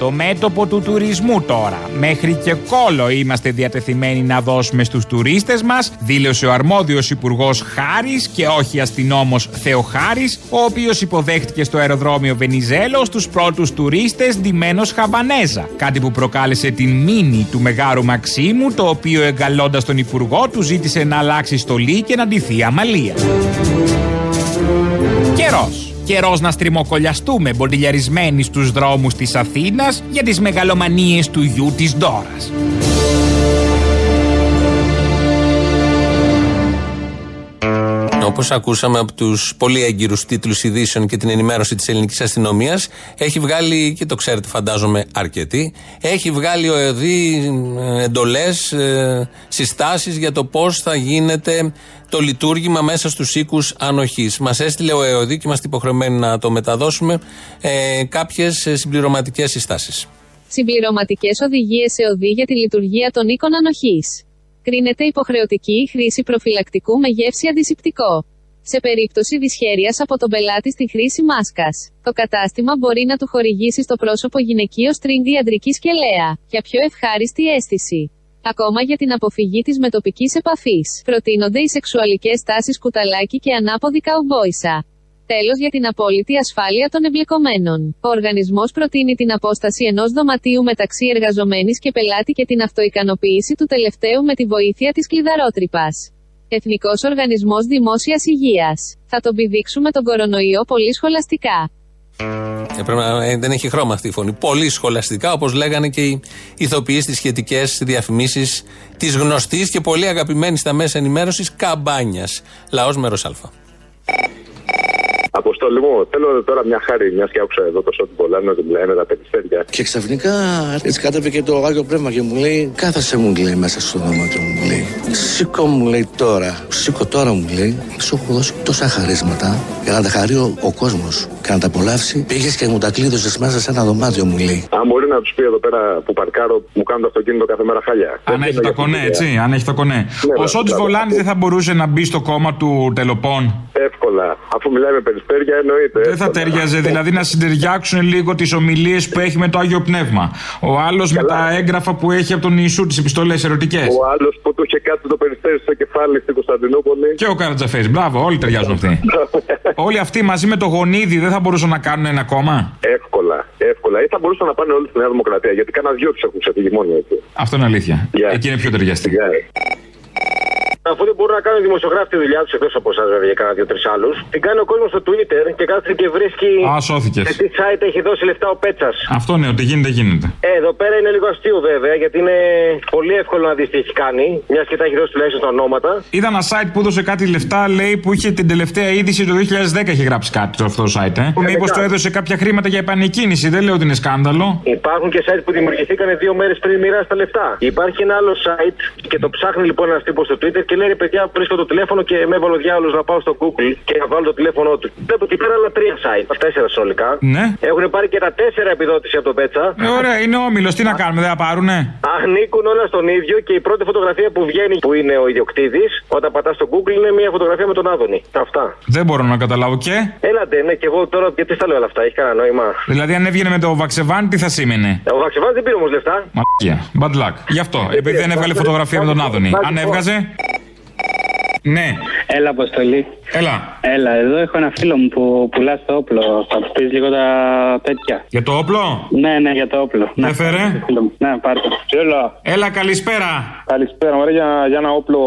Στο μέτωπο του τουρισμού τώρα, μέχρι και κόλο είμαστε διατεθειμένοι να δώσουμε στους τουρίστες μας, δήλωσε ο αρμόδιος υπουργός Χάρης και όχι αστυνόμος Θεοχάρης, ο οποίος υποδέχτηκε στο αεροδρόμιο Βενιζέλο στους πρώτους τουρίστες ντυμένος Χαβανέζα, κάτι που προκάλεσε την μήνυ του Μεγάρου Μαξίμου, το οποίο εγκαλώντας τον υπουργό του ζήτησε να αλλάξει στολή και να ντυθεί αμαλία. Καιρός. Καιρός να στριμοκολιαστούμε μποντιλιαρισμένοι στους δρόμους της Αθήνας για τις μεγαλομανίες του γιου της Ντόρας.
Όπως ακούσαμε από τους πολύ έγκυρους τίτλους ειδήσεων και την ενημέρωση της ελληνικής αστυνομίας, έχει βγάλει, και το ξέρετε φαντάζομαι αρκετοί, έχει βγάλει ο ΕΔΗ εντολές, συστάσεις για το πώς θα γίνεται το λειτουργήμα μέσα στους οίκους ανοχής. Μας έστειλε ο ΕΟΔΗ και είμαστε υποχρεωμένοι να το μεταδώσουμε ε, κάποιες συμπληρωματικές συστάσεις.
Συμπληρωματικές οδηγίες ΕΟΔΗ για τη λειτουργία των οίκων ανοχής. Κρίνεται υποχρεωτική η χρήση προφυλακτικού με γεύση αντισηπτικό. Σε περίπτωση δυσχέρειας από τον πελάτη στη χρήση μάσκας, το κατάστημα μπορεί να του χορηγήσει στο πρόσωπο γυναικείο στρίγγι αντρική σκελέα, για πιο ευχάριστη αίσθηση. Ακόμα για την αποφυγή της μετοπικής επαφής, προτείνονται οι σεξουαλικές τάσεις κουταλάκι και ανάποδη καουμπόισα. Τέλος για την απόλυτη ασφάλεια των εμπλεκομένων. Ο οργανισμός προτείνει την απόσταση ενός δωματίου μεταξύ εργαζομένης και πελάτη και την αυτοικανοποίηση του τελευταίου με τη βοήθεια της κλειδαρότρυπας. Εθνικός Οργανισμός Δημόσιας Υγείας. Θα τον πηδήξουμε τον κορονοϊό πολύ σχολαστικά.
Ε, πρέπει να, ε, δεν έχει χρώμα αυτή η φωνή. Πολύ σχολαστικά, όπως λέγανε και οι ηθοποιοί στι σχετικές διαφημίσεις της γνωστής και πολύ αγαπημένη στα μέσα ενημέρωσης καμπάνιας. Λαός μέρος Α.
Αποστόλη μου, θέλω τώρα μια χάρη, μιας και άκουσα εδώ το σώτη Πολάνο ότι μιλάει με τα περιστέρια.
Και ξαφνικά έτσι κάτωπε και το Άγιο Πνεύμα και μου λέει: Κάθασε μου λέει μέσα στο δωμάτιο μου λέει. Σήκω μου λέει τώρα. Σήκω τώρα μου λέει. Σου έχω δώσει τόσα χαρίσματα για να τα χαρεί ο, ο κόσμος και να τα απολαύσει. Πήγες και μου τα κλείδωσες μέσα σε ένα δωμάτιο μου λέει.
Αν μπορείς να τους πει εδώ πέρα που παρκάρω, μου κάνουν το αυτοκίνητο κάθε μέρα χαλιά.
Αν έχει το κονέ, έτσι. Αν έχει το κονέ. Ο Σότη Βολάνης δεν θα μπορούσε να μπει στο κόμμα του τελοπών.
Εύκολα. Αφού μιλάει με περιστέρια, εννοείται.
Δεν θα ταιριάζε, δηλαδή να συντεριάξουν λίγο τις ομιλίες που έχει με το Άγιο Πνεύμα. Ο άλλος με τα έγγραφα που έχει από τον Ιησού, τις επιστολές ερωτικές.
Ο άλλος που του είχε κάτσει το περιστέρι στο κεφάλι στην Κωνσταντινούπολη.
Και ο Καρατζαφέ. Μπράβο, όλοι ταιριάζουν αυτοί. όλοι αυτοί μαζί με το γονίδι δεν θα μπορούσαν να κάνουν ένα κόμμα;
Εύκολα, εύκολα. Ή θα μπορούσαν να πάνε όλοι στη Νέα Δημοκρατία. Γιατί κανένα δυο τους έχουν ξεφύγει μόνοι έτσι.
Αυτό είναι αλήθεια. Εκεί είναι πιο ταιριαστή.
Αφού δεν μπορούν να κάνουν δημοσιογράφοι τη δουλειά τους εκτός από εσάς, βέβαια, για κάνα δύο-τρεις άλλους, την κάνει ο κόσμος στο Twitter και κάθεται και βρίσκει.
Α, σώθηκες.
Σε τι site έχει δώσει λεφτά ο Πέτσας.
Αυτό ναι, ότι γίνεται, γίνεται.
Ε, εδώ πέρα είναι λίγο αστείο βέβαια, γιατί είναι πολύ εύκολο να δεις τι έχει κάνει, μιας και τα έχει δώσει τουλάχιστον τα ονόματα.
Είδα ένα site που έδωσε κάτι λεφτά, λέει, που είχε την τελευταία είδηση το 2010 έχει γράψει κάτι το αυτό το site, ε. ε Μήπως το έδωσε κάποια χρήματα για επανεκκίνηση, δεν λέω ότι είναι σκάνδαλο.
Υπάρχουν και site που δημιουργηθήκαν δύο μέρες πριν μοιράσει τα λεφτά. Υπάρχει ένα άλλο site και το ψάχνει λοιπόν ένας τύπος στο Twitter και λέει ρε παιδιά, βρίσκω το τηλέφωνο και με έβαλε ο διάολο να πάω στο Google και να βάλω το τηλέφωνό του. Βλέπω εκεί πέρα άλλα τρία site, τα τέσσερα συνολικά.
Ναι.
Έχουν πάρει και τα τέσσερα επιδότηση από το Πέτσα.
Ε, ωραία, είναι όμιλο. Τι να κάνουμε, δεν θα πάρουνε.
Ανήκουν όλα στον ίδιο και η πρώτη φωτογραφία που βγαίνει, που είναι ο ιδιοκτήτη, όταν πατά στο Google, είναι μια φωτογραφία με τον Άδωνη. Αυτά.
Δεν μπορώ να καταλάβω και.
Έλατε, ναι, και εγώ τώρα γιατί στα λέω όλα αυτά, έχει κανένα νόημα.
Δηλαδή, αν έβγαινε με το Βαξεβάν, τι θα σήμαινε.
Ο Βαξεβάν δεν πήρε όμω λεφτά.
Μαλακία. Bad luck. Γι' αυτό. Επειδή δεν έβγαλε φωτογραφία με τον Άδωνη. Αν έβγαζε. Ναι.
Έλα, Αποστολή.
Έλα.
Έλα, εδώ έχω ένα φίλο μου που πουλάς το όπλο. Θα του πεις λίγο τα τέτοια.
Για το όπλο;
Ναι, ναι, για το όπλο.
Δεν φέρε.
Ναι, πάρτε.
Έλα.
Έλα, καλησπέρα.
Καλησπέρα, μωρέ, για, για ένα όπλο.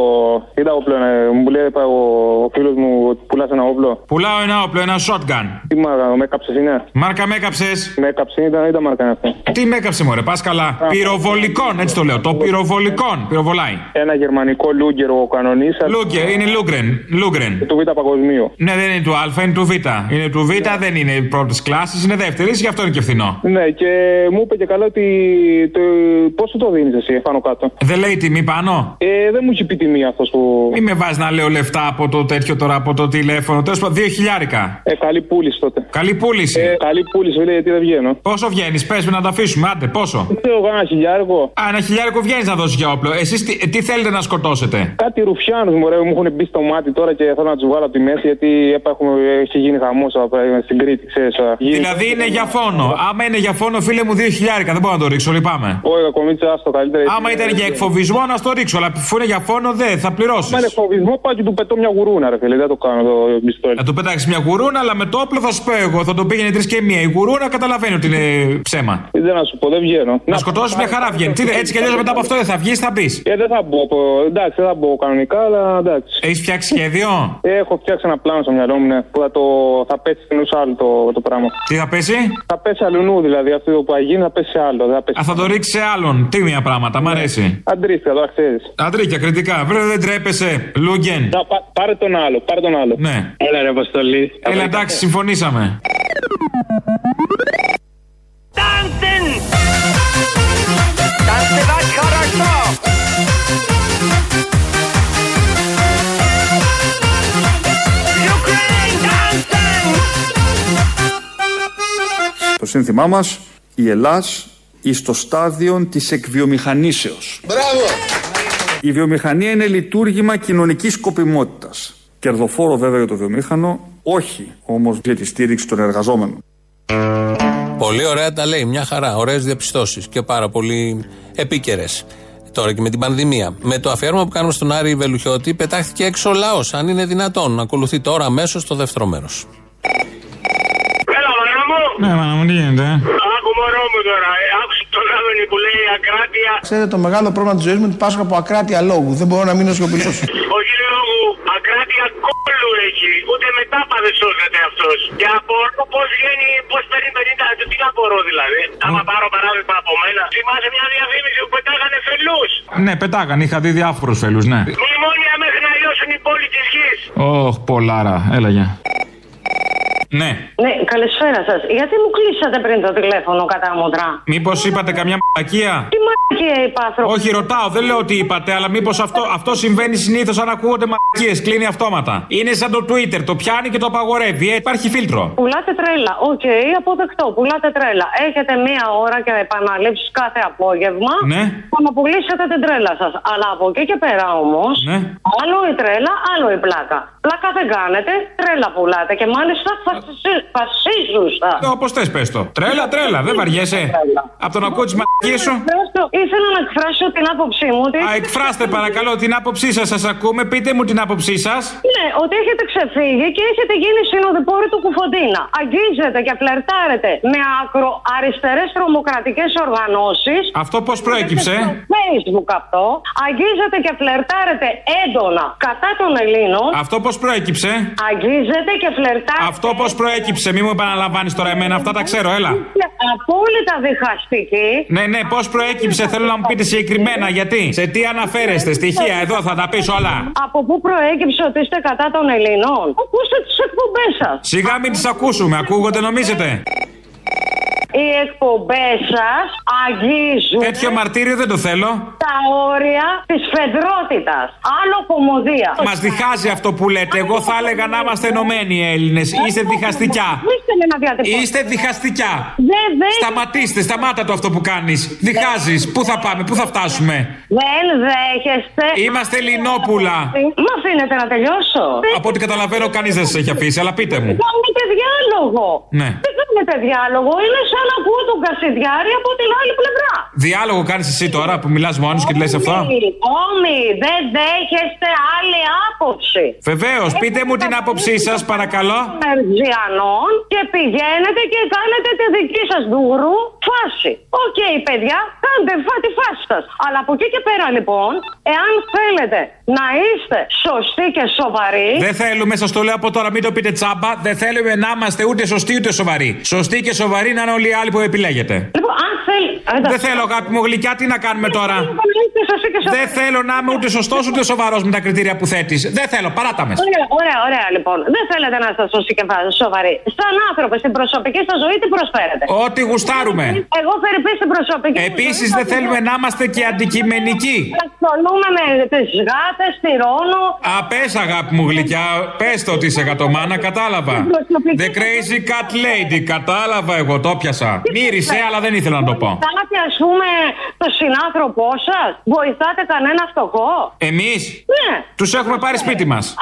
Κοίτα όπλο είναι; Μου λέει είπα, ο, ο φίλος μου ότι πουλάς ένα όπλο.
Πουλάω ένα όπλο, ένα shotgun.
Τι μάρκα, με έκαψες είναι;
Μάρκα με έκαψες;
Με έκαψες ήταν, ήταν μάρκα είναι αυτό.
Τι με έκαψε, μωρέ, πας καλά. Πυροβολικών, έτσι το λέω. Το πυροβολικών. Πυροβολάει.
Ένα γερμανικό λούγκερ ο κανονή.
Λούγκερ, είναι Λούγκρεν. Λούγκρεν.
Του Β παγκοσμίου.
Ναι, δεν είναι του Α, είναι του Β. Είναι του Β, δεν είναι πρώτης κλάσης, είναι δεύτερης, γι' αυτό είναι και φθηνό.
Ναι, και μου είπε και καλά ότι. Το, πόσο το δίνεις εσύ πάνω κάτω;
Δεν λέει τιμή πάνω;
Ε, δεν μου έχει πει τιμή αυτός που.
Μη με βάζεις να λέω λεφτά από το τέτοιο τώρα, από το τηλέφωνο. Τέλος πάντων, δύο χιλιάρικα.
Ε, καλή πούληση τότε.
Καλή πούληση.
Ε, καλή πούληση, λέει γιατί δεν βγαίνω.
Πόσο βγαίνεις, πες με να τα αφήσουμε, άντε, πόσο;
Δεν ξέρω, ένα χιλιάρικο.
Α, ένα χιλιάρικο βγαίνεις να δώσεις για όπλο. Εσείς τι, τι θέλετε να σκοτώσετε;
Κάτι ρουφιάνους μου έχουν μπει στο μάτι τώρα και θέλω να τους βγάλω από τη μέση γιατί έχουμε, έχει γίνει χαμός στην Κρήτη, ξέρεις.
Δηλαδή είναι για φόνο. Άμα είναι για φόνο, φίλε μου, δύο χιλιάρικα. Δεν μπορώ να το ρίξω, λυπάμαι.
Όχι, κομίτσα, το καλύτερο.
Άμα ήταν για εκφοβισμό, να στο ρίξω. Αλλά αφού είναι για φόνο, δεν θα πληρώσεις.
Άμα είναι εκφοβισμό, πάω και του πετώ μια γουρούνα, ρε φίλε. Δεν το κάνω το πιστόλι.
Να του πετάξεις μια γουρούνα, αλλά με το όπλο θα σου πω εγώ. Θα το πήγαινε τρεις και μία. Η γουρούνα καταλαβαίνει ότι είναι ψέμα.
Δεν να σου πω, δεν βγαίνω.
Να σκοτώσεις μια χαρά βγαίνει. Τι, έτσι κι αλλιώς μετά από αυτό δεν θα βγεις, θα μπει.
Ε, δεν θα μπω. Εντάξει, δεν θα μπω κανονικά, αλλά εντάξει.
Έχεις φτιάξει σχέδιο;
Έχω φτιάξει ένα πλάνο στο μυαλό μου, ναι, που θα, το, θα πέσει στην ουσία άλλο το, το πράγμα.
Τι θα πέσει;
Θα πέσει αλλού, δηλαδή αυτό που θα γίνει θα πέσει σε άλλο. Θα πέσει.
Α, θα το ρίξει σε άλλον. Τίμια πράγματα, μ' ναι. αρέσει.
Αντρίκια, το ξέρεις.
Αντρίκια, κριτικά. Βέβαια δεν τρέπεσαι, Λούγκεν.
Να, πάρε τον άλλο, πάρε τον άλλο.
Ναι.
Έλα, ρε, Αποστολή.
Έλα, εντάξει, συμφωνήσαμε.
Tanzen! Tanzen, was Charakter!
Το σύνθημά μας, η Ελλάς εις το στάδιο της εκβιομηχανήσεως.
Μπράβο!
Η βιομηχανία είναι λειτουργήμα κοινωνικής σκοπιμότητας. Κερδοφόρο βέβαια για το βιομήχανο, όχι όμως για τη στήριξη των εργαζόμενων.
Πολύ ωραία τα λέει, μια χαρά. Ωραίες διαπιστώσεις και πάρα πολύ επίκαιρες. Τώρα και με την πανδημία. Με το αφιέρωμα που κάνουμε στον Άρη Βελουχιώτη, πετάχτηκε έξω ο λαός. Αν είναι δυνατόν. Ακολουθεί τώρα αμέσως το δεύτερο μέρος.
Έλα, μάνα μου.
Ναι, μάνα μου, τι γίνεται.
Άκου μωρό μου τώρα. Ε, Άκουσε τον Άδωνη που λέει ακράτεια.
Ξέρετε, το μεγάλο πρόβλημα της ζωής μου είναι ότι πάσχω από ακράτεια λόγου. Δεν μπορώ να μείνω σιωπηλός. (laughs)
Όχι λόγου. Ακράτεια κόλλου έχει. Ούτε μετάπαδες σώζεται αυτός. Και απορώ πώς βγαίνει, πώς παίρνει 50. Τι απορώ δηλαδή. Άμα πάρω παράδειγμα από μένα. Θυμάσαι μια διαφήμιση που πετάγανε φελούς;
Ναι, πετάγαν, είχα δει διάφορους φέλου, ναι.
Μνημόνια μέχρι να λιώσουν οι πόλοι της γης.
Ωχ, πολλάρα, έλα για. Ναι.
Ναι, καλησπέρα σας. Γιατί μου κλείσατε πριν το τηλέφωνο κατά μούτρα;
Μήπως είπατε καμιά μαλακία;
Τι μαλακία είπα, άνθρωπο.
Όχι, ρωτάω, δεν λέω τι είπατε, αλλά μήπως αυτό, αυτό συμβαίνει συνήθως αν ακούγονται μαλακίες. Κλείνει αυτόματα. Είναι σαν το Twitter, το πιάνει και το απαγορεύει. Ε, υπάρχει φίλτρο.
Πουλάτε τρέλα. Οκ, αποδεκτό. Πουλάτε τρέλα. Έχετε μία ώρα και επαναλήψεις κάθε απόγευμα.
Ναι.
Θα να πουλήσετε την τρέλα σας. Αλλά από εκεί και πέρα όμως,
Ναι.
άλλο η τρέλα, άλλο η πλάκα. Πλάκα δεν κάνετε, τρέλα πουλάτε. Και μάλιστα φασι- φασίζουσα.
Όπως θες, πες το. Τρέλα, τρέλα, δεν βαριέσαι. Από το να ακούω τι μαλακίες σου.
Ήθελα να εκφράσω την άποψή μου ότι.
Α, εκφράστε παρακαλώ την άποψή σας, σας ακούμε. Πείτε μου την άποψή σας.
Ναι, ότι έχετε ξεφύγει και έχετε γίνει συνοδοιπόροι του Κουφοντίνα. Αγγίζετε και φλερτάρετε με ακροαριστερές τρομοκρατικές οργανώσεις.
Αυτό πώς προέκυψε;
Facebook αυτό. Αγγίζετε και φλερτάρετε έντονα κατά των Ελλήνων.
Αυτό πώς προέκυψε;
Αγγίζετε και φλερτάρετε.
Αυτό πώς προέκυψε. Μη μου επαναλαμβάνεις τώρα εμένα, αυτά τα ξέρω, έλα.
Είστε Απόλυτα διχαστική.
Ναι, ναι, πώς προέκυψε, θέλω να μου πείτε συγκεκριμένα γιατί. Σε τι αναφέρεστε, στοιχεία, εδώ θα τα πεις όλα.
Από πού προέκυψε ότι είστε κατά των Ελλήνων; Ακούστε τις εκπομπές σας.
Σιγά μην τις ακούσουμε, ακούγονται νομίζετε.
Οι εκπομπές σας αγγίζουν
Τέτοιο μαρτύριο δεν το θέλω.
τα όρια της φεδρότητας. Άλλο κομμωδία.
Μας διχάζει αυτό που λέτε. Εγώ θα έλεγα να είμαστε ενωμένοι οι Έλληνε. Είστε διχαστικιά.
Είστε ένα διατυπώ.
Είστε διχαστικιά.
Δεν δέχεστε.
Σταματήστε, σταμάτα το αυτό που κάνεις. Διχάζεις. Πού θα πάμε, πού θα φτάσουμε;
Δεν δέχεστε.
Είμαστε Ελληνόπουλα.
Μ' αφήνετε να τελειώσω.
Από ό,τι καταλαβαίνω, κανείς δεν σας έχει αφήσει, αλλά πείτε μου.
Κάνετε διάλογο.
Ναι.
Δεν κάνετε διάλογο. Είναι σαν να ακούω τον Κασιδιάρη από την άλλη πλευρά.
Διάλογο κάνεις εσύ τώρα που μιλάς μόνος και λες αυτό.
Όμοι, δεν δέχεστε άλλη άποψη.
Βεβαίως, πείτε μου την άποψή σας, παρακαλώ.
Μερζιανών και πηγαίνετε και κάνετε τη δική σας ντουρού φάση. Οκ, παιδιά, κάντε φά τη φάση σας. Αλλά από εκεί και πέρα λοιπόν, εάν θέλετε να είστε σωστοί και σοβαροί.
Δεν θέλουμε, σας το λέω από τώρα, μην το πείτε τσάμπα. Δεν θέλουμε να είμαστε ούτε σωστοί ούτε σοβαροί. Σωστοί και σοβαροί να είναι όλοι οι άλλοι που επιλέγετε.
Λοιπόν, αν θέλει.
Δεν θέλω, αγάπη μου γλυκιά, τι να κάνουμε τώρα; Δεν θέλω να είμαι ούτε σωστός ούτε σοβαρός με τα κριτήρια που θέτεις. Δεν θέλω, παράτα με.
Ωραία, ωραία, ωραία λοιπόν. Δεν θέλετε να είστε σωστοί και σοβαροί. Σαν άνθρωποι στην προσωπική σας ζωή τι προσφέρετε;
Ό,τι γουστάρουμε.
Εγώ φέρει στην προσωπική μου
Επίσης
ζωή,
δεν
θα
θέλουμε να είμαστε και αντικειμενικοί.
Ασχολούμαι με τις γάτες, τυρώνω.
Α, πες αγάπη μου γλυκιά, πες το ότι είσαι γατομάνα, κατάλαβα. The crazy cat lady, κατάλαβα εγώ, το πιασα. Μύρισε, αλλά δεν ήθελα να το πω.
Βοηθάτε, ας πούμε, το συνάνθρωπό σας. Βοηθάτε κανένα φτωχό.
Εμείς;
Ναι.
τους έχουμε πάρει σπίτι μας.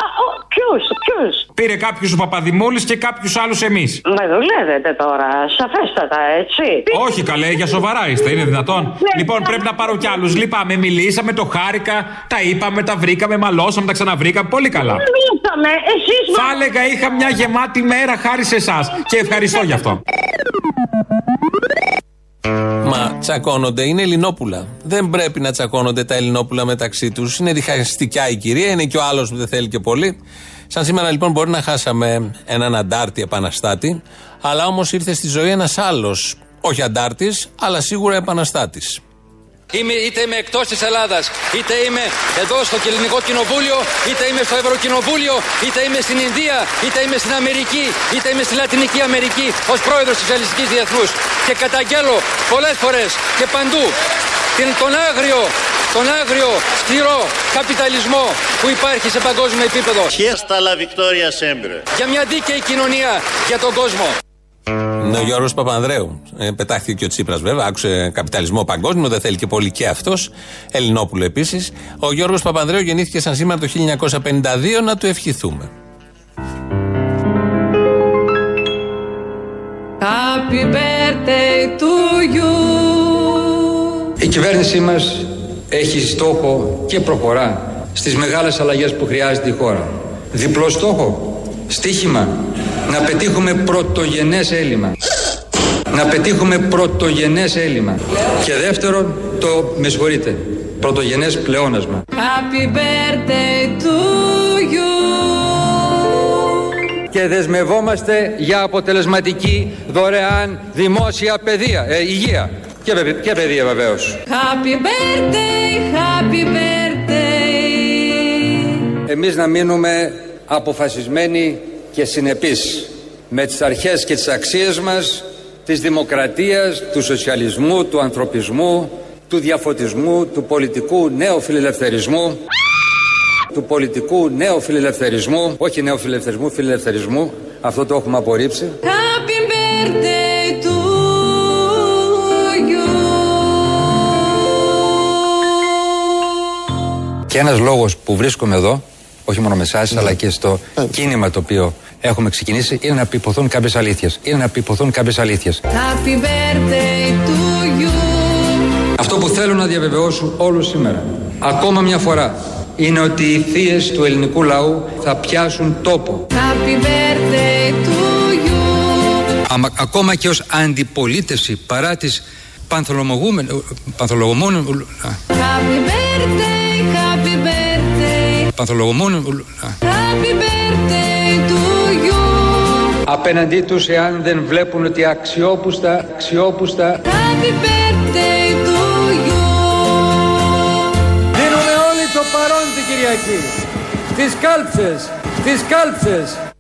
Ποιους, ποιους;
Πήρε κάποιους ο Παπαδημούλης και κάποιους άλλους εμείς.
Με δουλεύετε τώρα, σαφέστατα, έτσι.
Όχι καλέ, για σοβαρά είστε, είναι δυνατόν. λοιπόν, πρέπει να πάρω κι άλλους. Λυπάμαι, μιλήσαμε, το χάρηκα, τα είπαμε, τα βρήκαμε, μαλώσαμε, τα ξαναβρήκαμε. Πολύ καλά.
Δεν μιλήσαμε, εσείς
Θα έλεγα είχα μια γεμάτη μέρα χάρη σε εσάς. Και ευχαριστώ γι' αυτό.
Μα τσακώνονται, είναι Ελληνόπουλα. Δεν πρέπει να τσακώνονται τα Ελληνόπουλα μεταξύ τους. Είναι διχαστικιά η κυρία, είναι και ο άλλος που δεν θέλει και πολύ. Σαν σήμερα λοιπόν μπορεί να χάσαμε έναν αντάρτη επαναστάτη, αλλά όμως ήρθε στη ζωή ένας άλλος. Όχι αντάρτης, αλλά σίγουρα επαναστάτης.
Είμαι, είτε είμαι εκτός της Ελλάδας, είτε είμαι εδώ στο Ελληνικό Κοινοβούλιο, είτε είμαι στο Ευρωκοινοβούλιο, είτε είμαι στην Ινδία, είτε είμαι στην Αμερική, είτε είμαι στη Λατινική Αμερική ως πρόεδρος της Ελληνική Διεθνούς. Και καταγγέλω πολλές φορές και παντού την, τον άγριο, τον άγριο, σκληρό καπιταλισμό που υπάρχει σε παγκόσμιο επίπεδο.
Fiesta la victoria sempre.
Για μια δίκαιη κοινωνία για τον κόσμο.
Είναι ο Γιώργος Παπανδρέου. Ε, πετάχθηκε και ο Τσίπρας βέβαια. Άκουσε καπιταλισμό παγκόσμιο, δεν θέλει και πολύ και αυτό. Ελληνόπουλο επίσης. Ο Γιώργος Παπανδρέου γεννήθηκε σαν σήμερα το 1952, να του ευχηθούμε.
Happy birthday to you.
Η κυβέρνησή μας έχει στόχο και προχωρά στις μεγάλες αλλαγές που χρειάζεται η χώρα. Διπλό στόχο, στίχημα, να πετύχουμε πρωτογενές έλλειμμα. Να πετύχουμε πρωτογενές έλλειμμα. Και δεύτερον, το, με συγχωρείτε, πρωτογενές πλεόνασμα.
Happy birthday to you.
Και δεσμευόμαστε για αποτελεσματική δωρεάν δημόσια παιδεία, ε, υγεία και, παιδε- και παιδεία βεβαίως.
Happy birthday, happy birthday.
Εμείς να μείνουμε αποφασισμένοι και συνεπείς με τις αρχές και τις αξίες μας της δημοκρατίας, του σοσιαλισμού, του ανθρωπισμού, του διαφωτισμού, του πολιτικού νέου φιλελευθερισμού του πολιτικού νέου φιλελευθερισμού, όχι νέου φιλελευθερισμού, φιλελευθερισμού, αυτό το έχουμε απορρίψει.
Happy birthday to
Και ένας λόγος που βρίσκομαι εδώ, όχι μόνο με εσάς, αλλά και στο κίνημα το οποίο έχουμε ξεκινήσει, είναι να πειποθούν κάποιες αλήθειες. Είναι να πειποθούν κάποιες αλήθειες.
Happy birthday to you.
Αυτό που θέλω να διαβεβαιώσω όλους σήμερα, ακόμα μια φορά, είναι ότι οι θείες του ελληνικού λαού θα πιάσουν τόπο.
Happy birthday to you.
Αμα, ακόμα και ως αντιπολίτευση παρά τις πανθολογούμενες... Πανθολογούμενες...
Happy birthday, happy birthday.
Πανθολογούμενες...
Happy birthday to you.
Απέναντί τους εάν δεν βλέπουν ότι αξιόπουστα, αξιόπουστα
Happy birthday to you.
Δίνουμε όλοι το παρόν την Κυριακή. Στις κάλψες, στις κάλψες.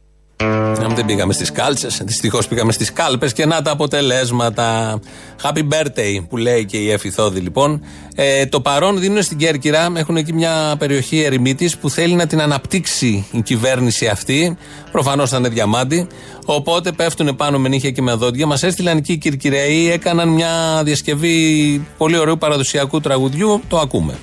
Να μην
Δεν πήγαμε στις κάλτσες. Δυστυχώς πήγαμε στις κάλπες και να τα αποτελέσματα. Happy birthday που λέει και η Εφη Θόδη λοιπόν. Ε, το παρόν δίνουν στην Κέρκυρα. Έχουν εκεί μια περιοχή ερημίτης που θέλει να την αναπτύξει η κυβέρνηση αυτή. Προφανώς θα είναι διαμάντη. Οπότε πέφτουν πάνω με νύχια και με δόντια. Μας έστειλαν εκεί οι Κυρκυραίοι. Έκαναν μια διασκευή πολύ ωραίου παραδοσιακού τραγουδιού. Το ακούμε.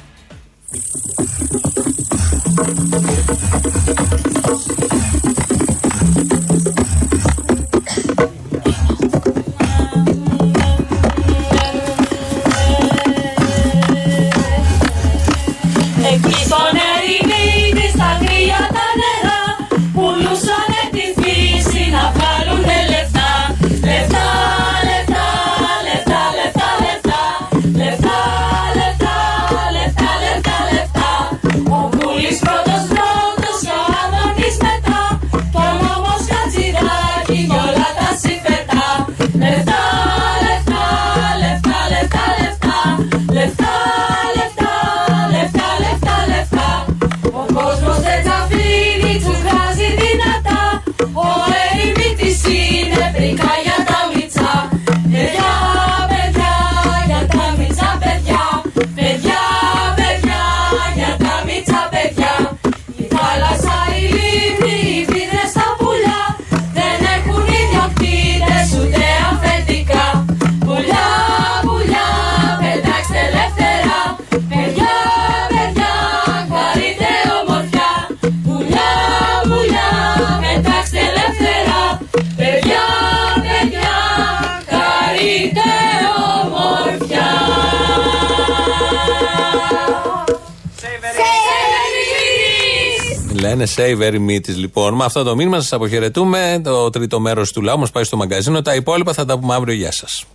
Λένε say very meaties λοιπόν. Με αυτό το μήνυμα σας αποχαιρετούμε. Το τρίτο μέρος του λαού μας πάει στο μαγκαζίνο. Τα υπόλοιπα θα τα πούμε αύριο. Γεια σας.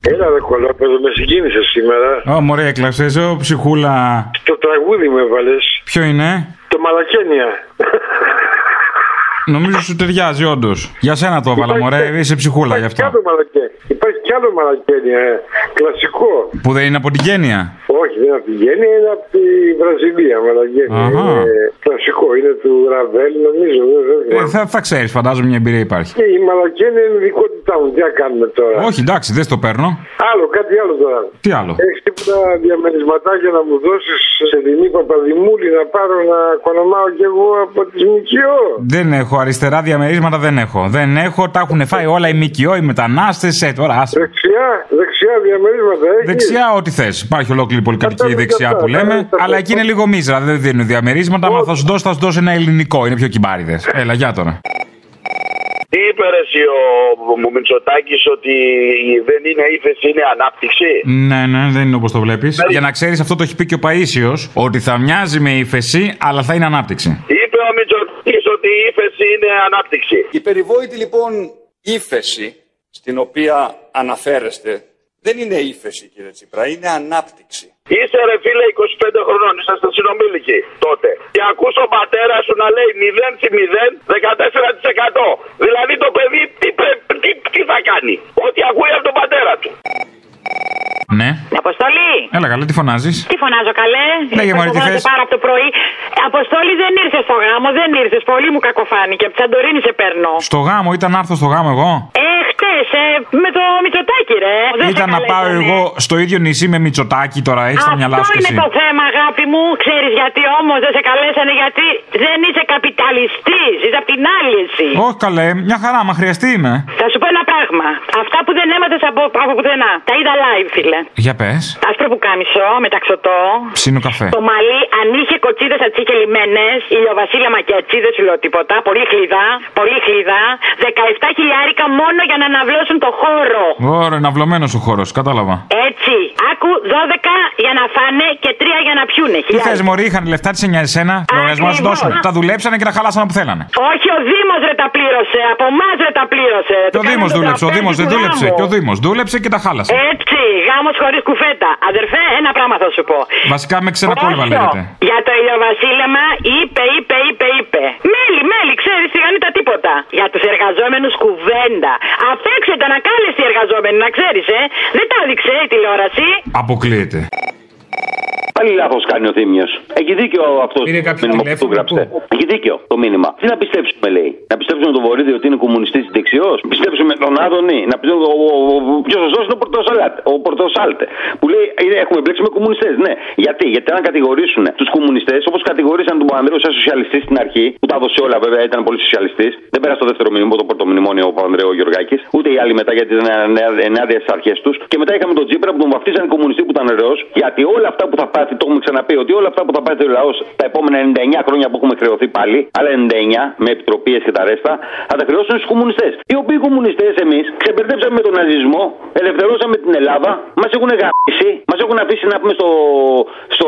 Έλα ρε κολόπεδο, με συγκίνησες σήμερα.
Ω, μωρέ, έκλαψες, ο ψυχούλα.
Το τραγούδι με έβαλες.
Ποιο είναι;
Το Μαλακένια.
Νομίζω σου ταιριάζει, όντως. Για σένα το έβαλα, μωρέ, είσαι ψυχούλα γι'
Κι
αυτό.
άλλο Μαλακέ. Υπάρχει κι άλλο Μαλακένια. ε. Κλασικό.
Που δεν είναι από την γένεια.
Όχι, δεν είναι από τη Γέννη, είναι από τη Βραζιλία. Μαλακένια.
Αχα.
Είναι κλασικό. Είναι του Ραβέλ, νομίζω. Δεν, δεν
Ε,
θυμάμαι.
θα, θα ξέρεις, φαντάζομαι μια εμπειρία υπάρχει.
Και η Μαλακένια είναι δικότητά μου. Τι να κάνουμε τώρα.
Όχι, εντάξει, δεν στο παίρνω.
Άλλο, κάτι άλλο τώρα.
Τι άλλο;
Έχεις τίποτα διαμερισματάκια να μου δώσεις σε τιμή Παπαδημούλη να πάρω να οικονομάω κι εγώ από τη ΜΚΟ;
Δεν έχω αριστερά διαμερίσματα, δεν έχω. Δεν έχω, τα έχουν φάει όλα οι ΜΚΟ, οι μετανάστες. Ε, τώρα άσε.
Δεξιά, δεξιά διαμερίσματα έχεις.
Δεξιά, ό,τι θες. Υπάρχει ολόκληρη πολυκατοικία
Αυτά,
δεξιά
αυτά,
που λέμε.
αυτά,
Αλλά εκεί είναι λίγο μίζρα. Δεν δίνουν διαμερίσματα. Άμα θα σου δώσει, θα σου δώσει ένα ελληνικό. Είναι πιο κυμπάριδε. Έλα, για τώρα.
Τι είπες ρε εσύ ο μου Μητσοτάκης ότι δεν είναι ύφεση, είναι ανάπτυξη;
Ναι, ναι, δεν είναι όπως το βλέπεις. Για να ξέρεις, αυτό το έχει πει και ο Παίσιος. Ότι θα μοιάζει με ύφεση, αλλά θα είναι ανάπτυξη.
Είπε ο Μητσοτάκης ότι η ύφεση είναι ανάπτυξη.
Η περιβόητη λοιπόν ύφεση στην οποία αναφέρεστε δεν είναι ύφεση κύριε Τσίπρα, είναι ανάπτυξη.
Είσαι ρε φίλε 25 χρονών, είσαστε συνομήλικοι τότε. Και ακούς τον πατέρα σου να λέει 0 στη 0, 14%. Δηλαδή το παιδί τι, πρέ- τι, τι θα κάνει; Ό,τι ακούει από τον πατέρα του.
Ναι.
Αποστολή!
Έλα, καλά, τι φωνάζεις;
Τι φωνάζω καλέ;
Λέγε, μωρέ, τι
Φωνάζω
θες;
πάρα από το πρωί. Αποστόλη δεν ήρθε στο γάμο, δεν ήρθες. Πολύ μου κακοφάνηκε. Από τη Σαντορίνη σε παίρνω.
Στο γάμο, ήταν να έρθω στο γάμο εγώ;
Ε, χτες, ε, με το Μητσοτάκι, ρε. Δεν σε
Ήταν να πάω
καλέσανε.
εγώ στο ίδιο νησί με Μητσοτάκι τώρα, έχεις τα μυαλά σου
Αυτό
κι
είναι
εσύ.
το θέμα, αγάπη μου. Ξέρεις γιατί όμως δεν σε καλέσανε, γιατί δεν είσαι καπιταλιστής. Είσαι απ' την άλλη εσύ.
Όχι καλέ, μια χαρά, μα χρειαστεί είμαι.
Θα σου πω ένα πράγμα. Αυτά που δεν έμαθες από, από πουθενά. Τα είδα live, φίλε.
Για πες.
Άσπρο που κάμισο, μεταξωτό.
Ψήνω καφέ.
Το μαλλί, αν είχε κοτσίδες ατσί λιμένες, ηλιοβασίλεμα και έτσι, δεν σου λέω τίποτα. Πολύ χλίδα, πολύ χλίδα. 17 χιλιάρικα μόνο για να αναβλώσουν το χώρο.
Ωραία, ναυλωμένο ο χώρος, κατάλαβα.
Έτσι. Άκου 12 για να φάνε και 3 για να πιούνε.
Τι θες, Μωρή, είχαν λεφτά, τι σε νοιάζει εσένα. Λογαριασμό να σου
Ακριβώς.
δώσουν. Τα δουλέψανε και τα χαλάσανε που θέλανε.
Όχι, ο Δήμος ρε τα πλήρωσε. Από εμάς ρε τα πλήρωσε.
Και ο Δήμος δούλεψε, ο Δήμος δεν δούλεψε. Και ο Δήμος δούλεψε και τα χάλασε.
Έτσι, γάμος χωρίς κουφέτα. Αδερφέ, ένα πράγμα θα σου πω.
Βασικά με ξένα κόλυβα
Όσο
λέγεται.
Για το ηλιοβασίλεμα είπε, είπε, είπε, είπε. Τα τίποτα. Για τους εργαζόμενους κουβέντα. Αφέξετε να κάλεσε οι εργαζόμενοι, να ξέρεις, ε. Δεν τα έδειξε η τηλεόραση.
Αποκλείεται.
Πάλι λάθος κάνει ο Θήμιος. Έχει δίκιο αυτός
Πήρε κάποιο
μήνυμα που
τηλέφωνο,
του γράψε. Έχει δίκιο το μήνυμα. Τι να πιστέψουμε, λέει. Να πιστέψουμε τον Βορύδη ότι είναι κομμουνιστής δεξιός. Πιστέψουμε τον Άδωνη. Να πιστέψουμε. Ο, ο, ο, πιο σωστό είναι ο Πορτοσάλτε. Ο Πορτοσάλτε. Που λέει «Ε, έχουμε μπλέξει με κομμουνιστές. Ναι. Γιατί, γιατί αν κατηγορήσουν τους κομμουνιστές όπως κατηγορήσαν τον Παπανδρέου σαν σοσιαλιστής στην αρχή, που τα έδωσε όλα βέβαια, ήταν πολύ σοσιαλιστής. Δεν πέρασε το δεύτερο μήνυμα, το πρώτο μνημόνιο ο Παπανδρέου Γεωργάκης. Ούτε οι άλλοι μετά γιατί ήταν ενάντια στις αρχές τους. Και μετά είχαμε τον Τζίπρα που τον βαφτίσαν κομμουνιστή που ήταν ρεός. Γιατί όλα αυτά που θα πάθει, το έχουμε ξαναπεί, ότι όλα αυτά που θα πάθει ο λαός τα επόμενα 99 χρόνια που έχουμε χρεωθεί πάλι, άλλα 99 με επιτροπίες και τα ρέστα, θα τα χρεώσουν στους κομμουνιστές. Οι οποίοι κομμουνιστές εμείς ξεμπερδέψαμε με τον ναζισμό, ελευθερώσαμε την Ελλάδα, μας έχουν γαμίσει, μας έχουν αφήσει να πούμε στο, στο,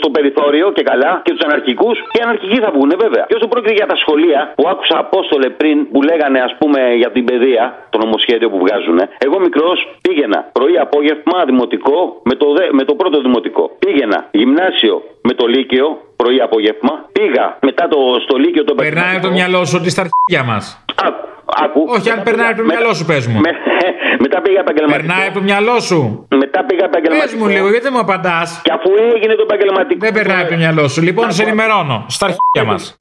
στο περιθώριο και καλά και τους αναρχικούς και οι αναρχικοί θα βγουν βέβαια. Και όσο πρόκειται για τα σχολεία που άκουσα Απόστολε πριν που λέγανε ας πούμε για την παιδεία, το νομοσχέδιο που βγάζουν, εγώ μικρός πήγαινα πρωί-απόγευμα δημοτικό με το, δε, με το πρώτο δημοτικό. Πήγαινα γυμνάσιο με το λύκειο πρωί-απόγευμα. Πήγα μετά το, στο λύκειο το
Περνάει από το μυαλό σου ότι στα αρχίδια μας;
Άκου.
Όχι, αν περνάει από το μυαλό σου, πες μου. (laughs)
μετά πήγα επαγγελματικό.
Περνάει από το μυαλό σου.
Μετά πήγα επαγγελματικό.
Πες μου λίγο, γιατί δεν μου απαντάς;
Και αφού έγινε το επαγγελματικό.
Δεν περνάει από το μυαλό σου. Λοιπόν, σε ενημερώνω. Στα αρχίδια μας.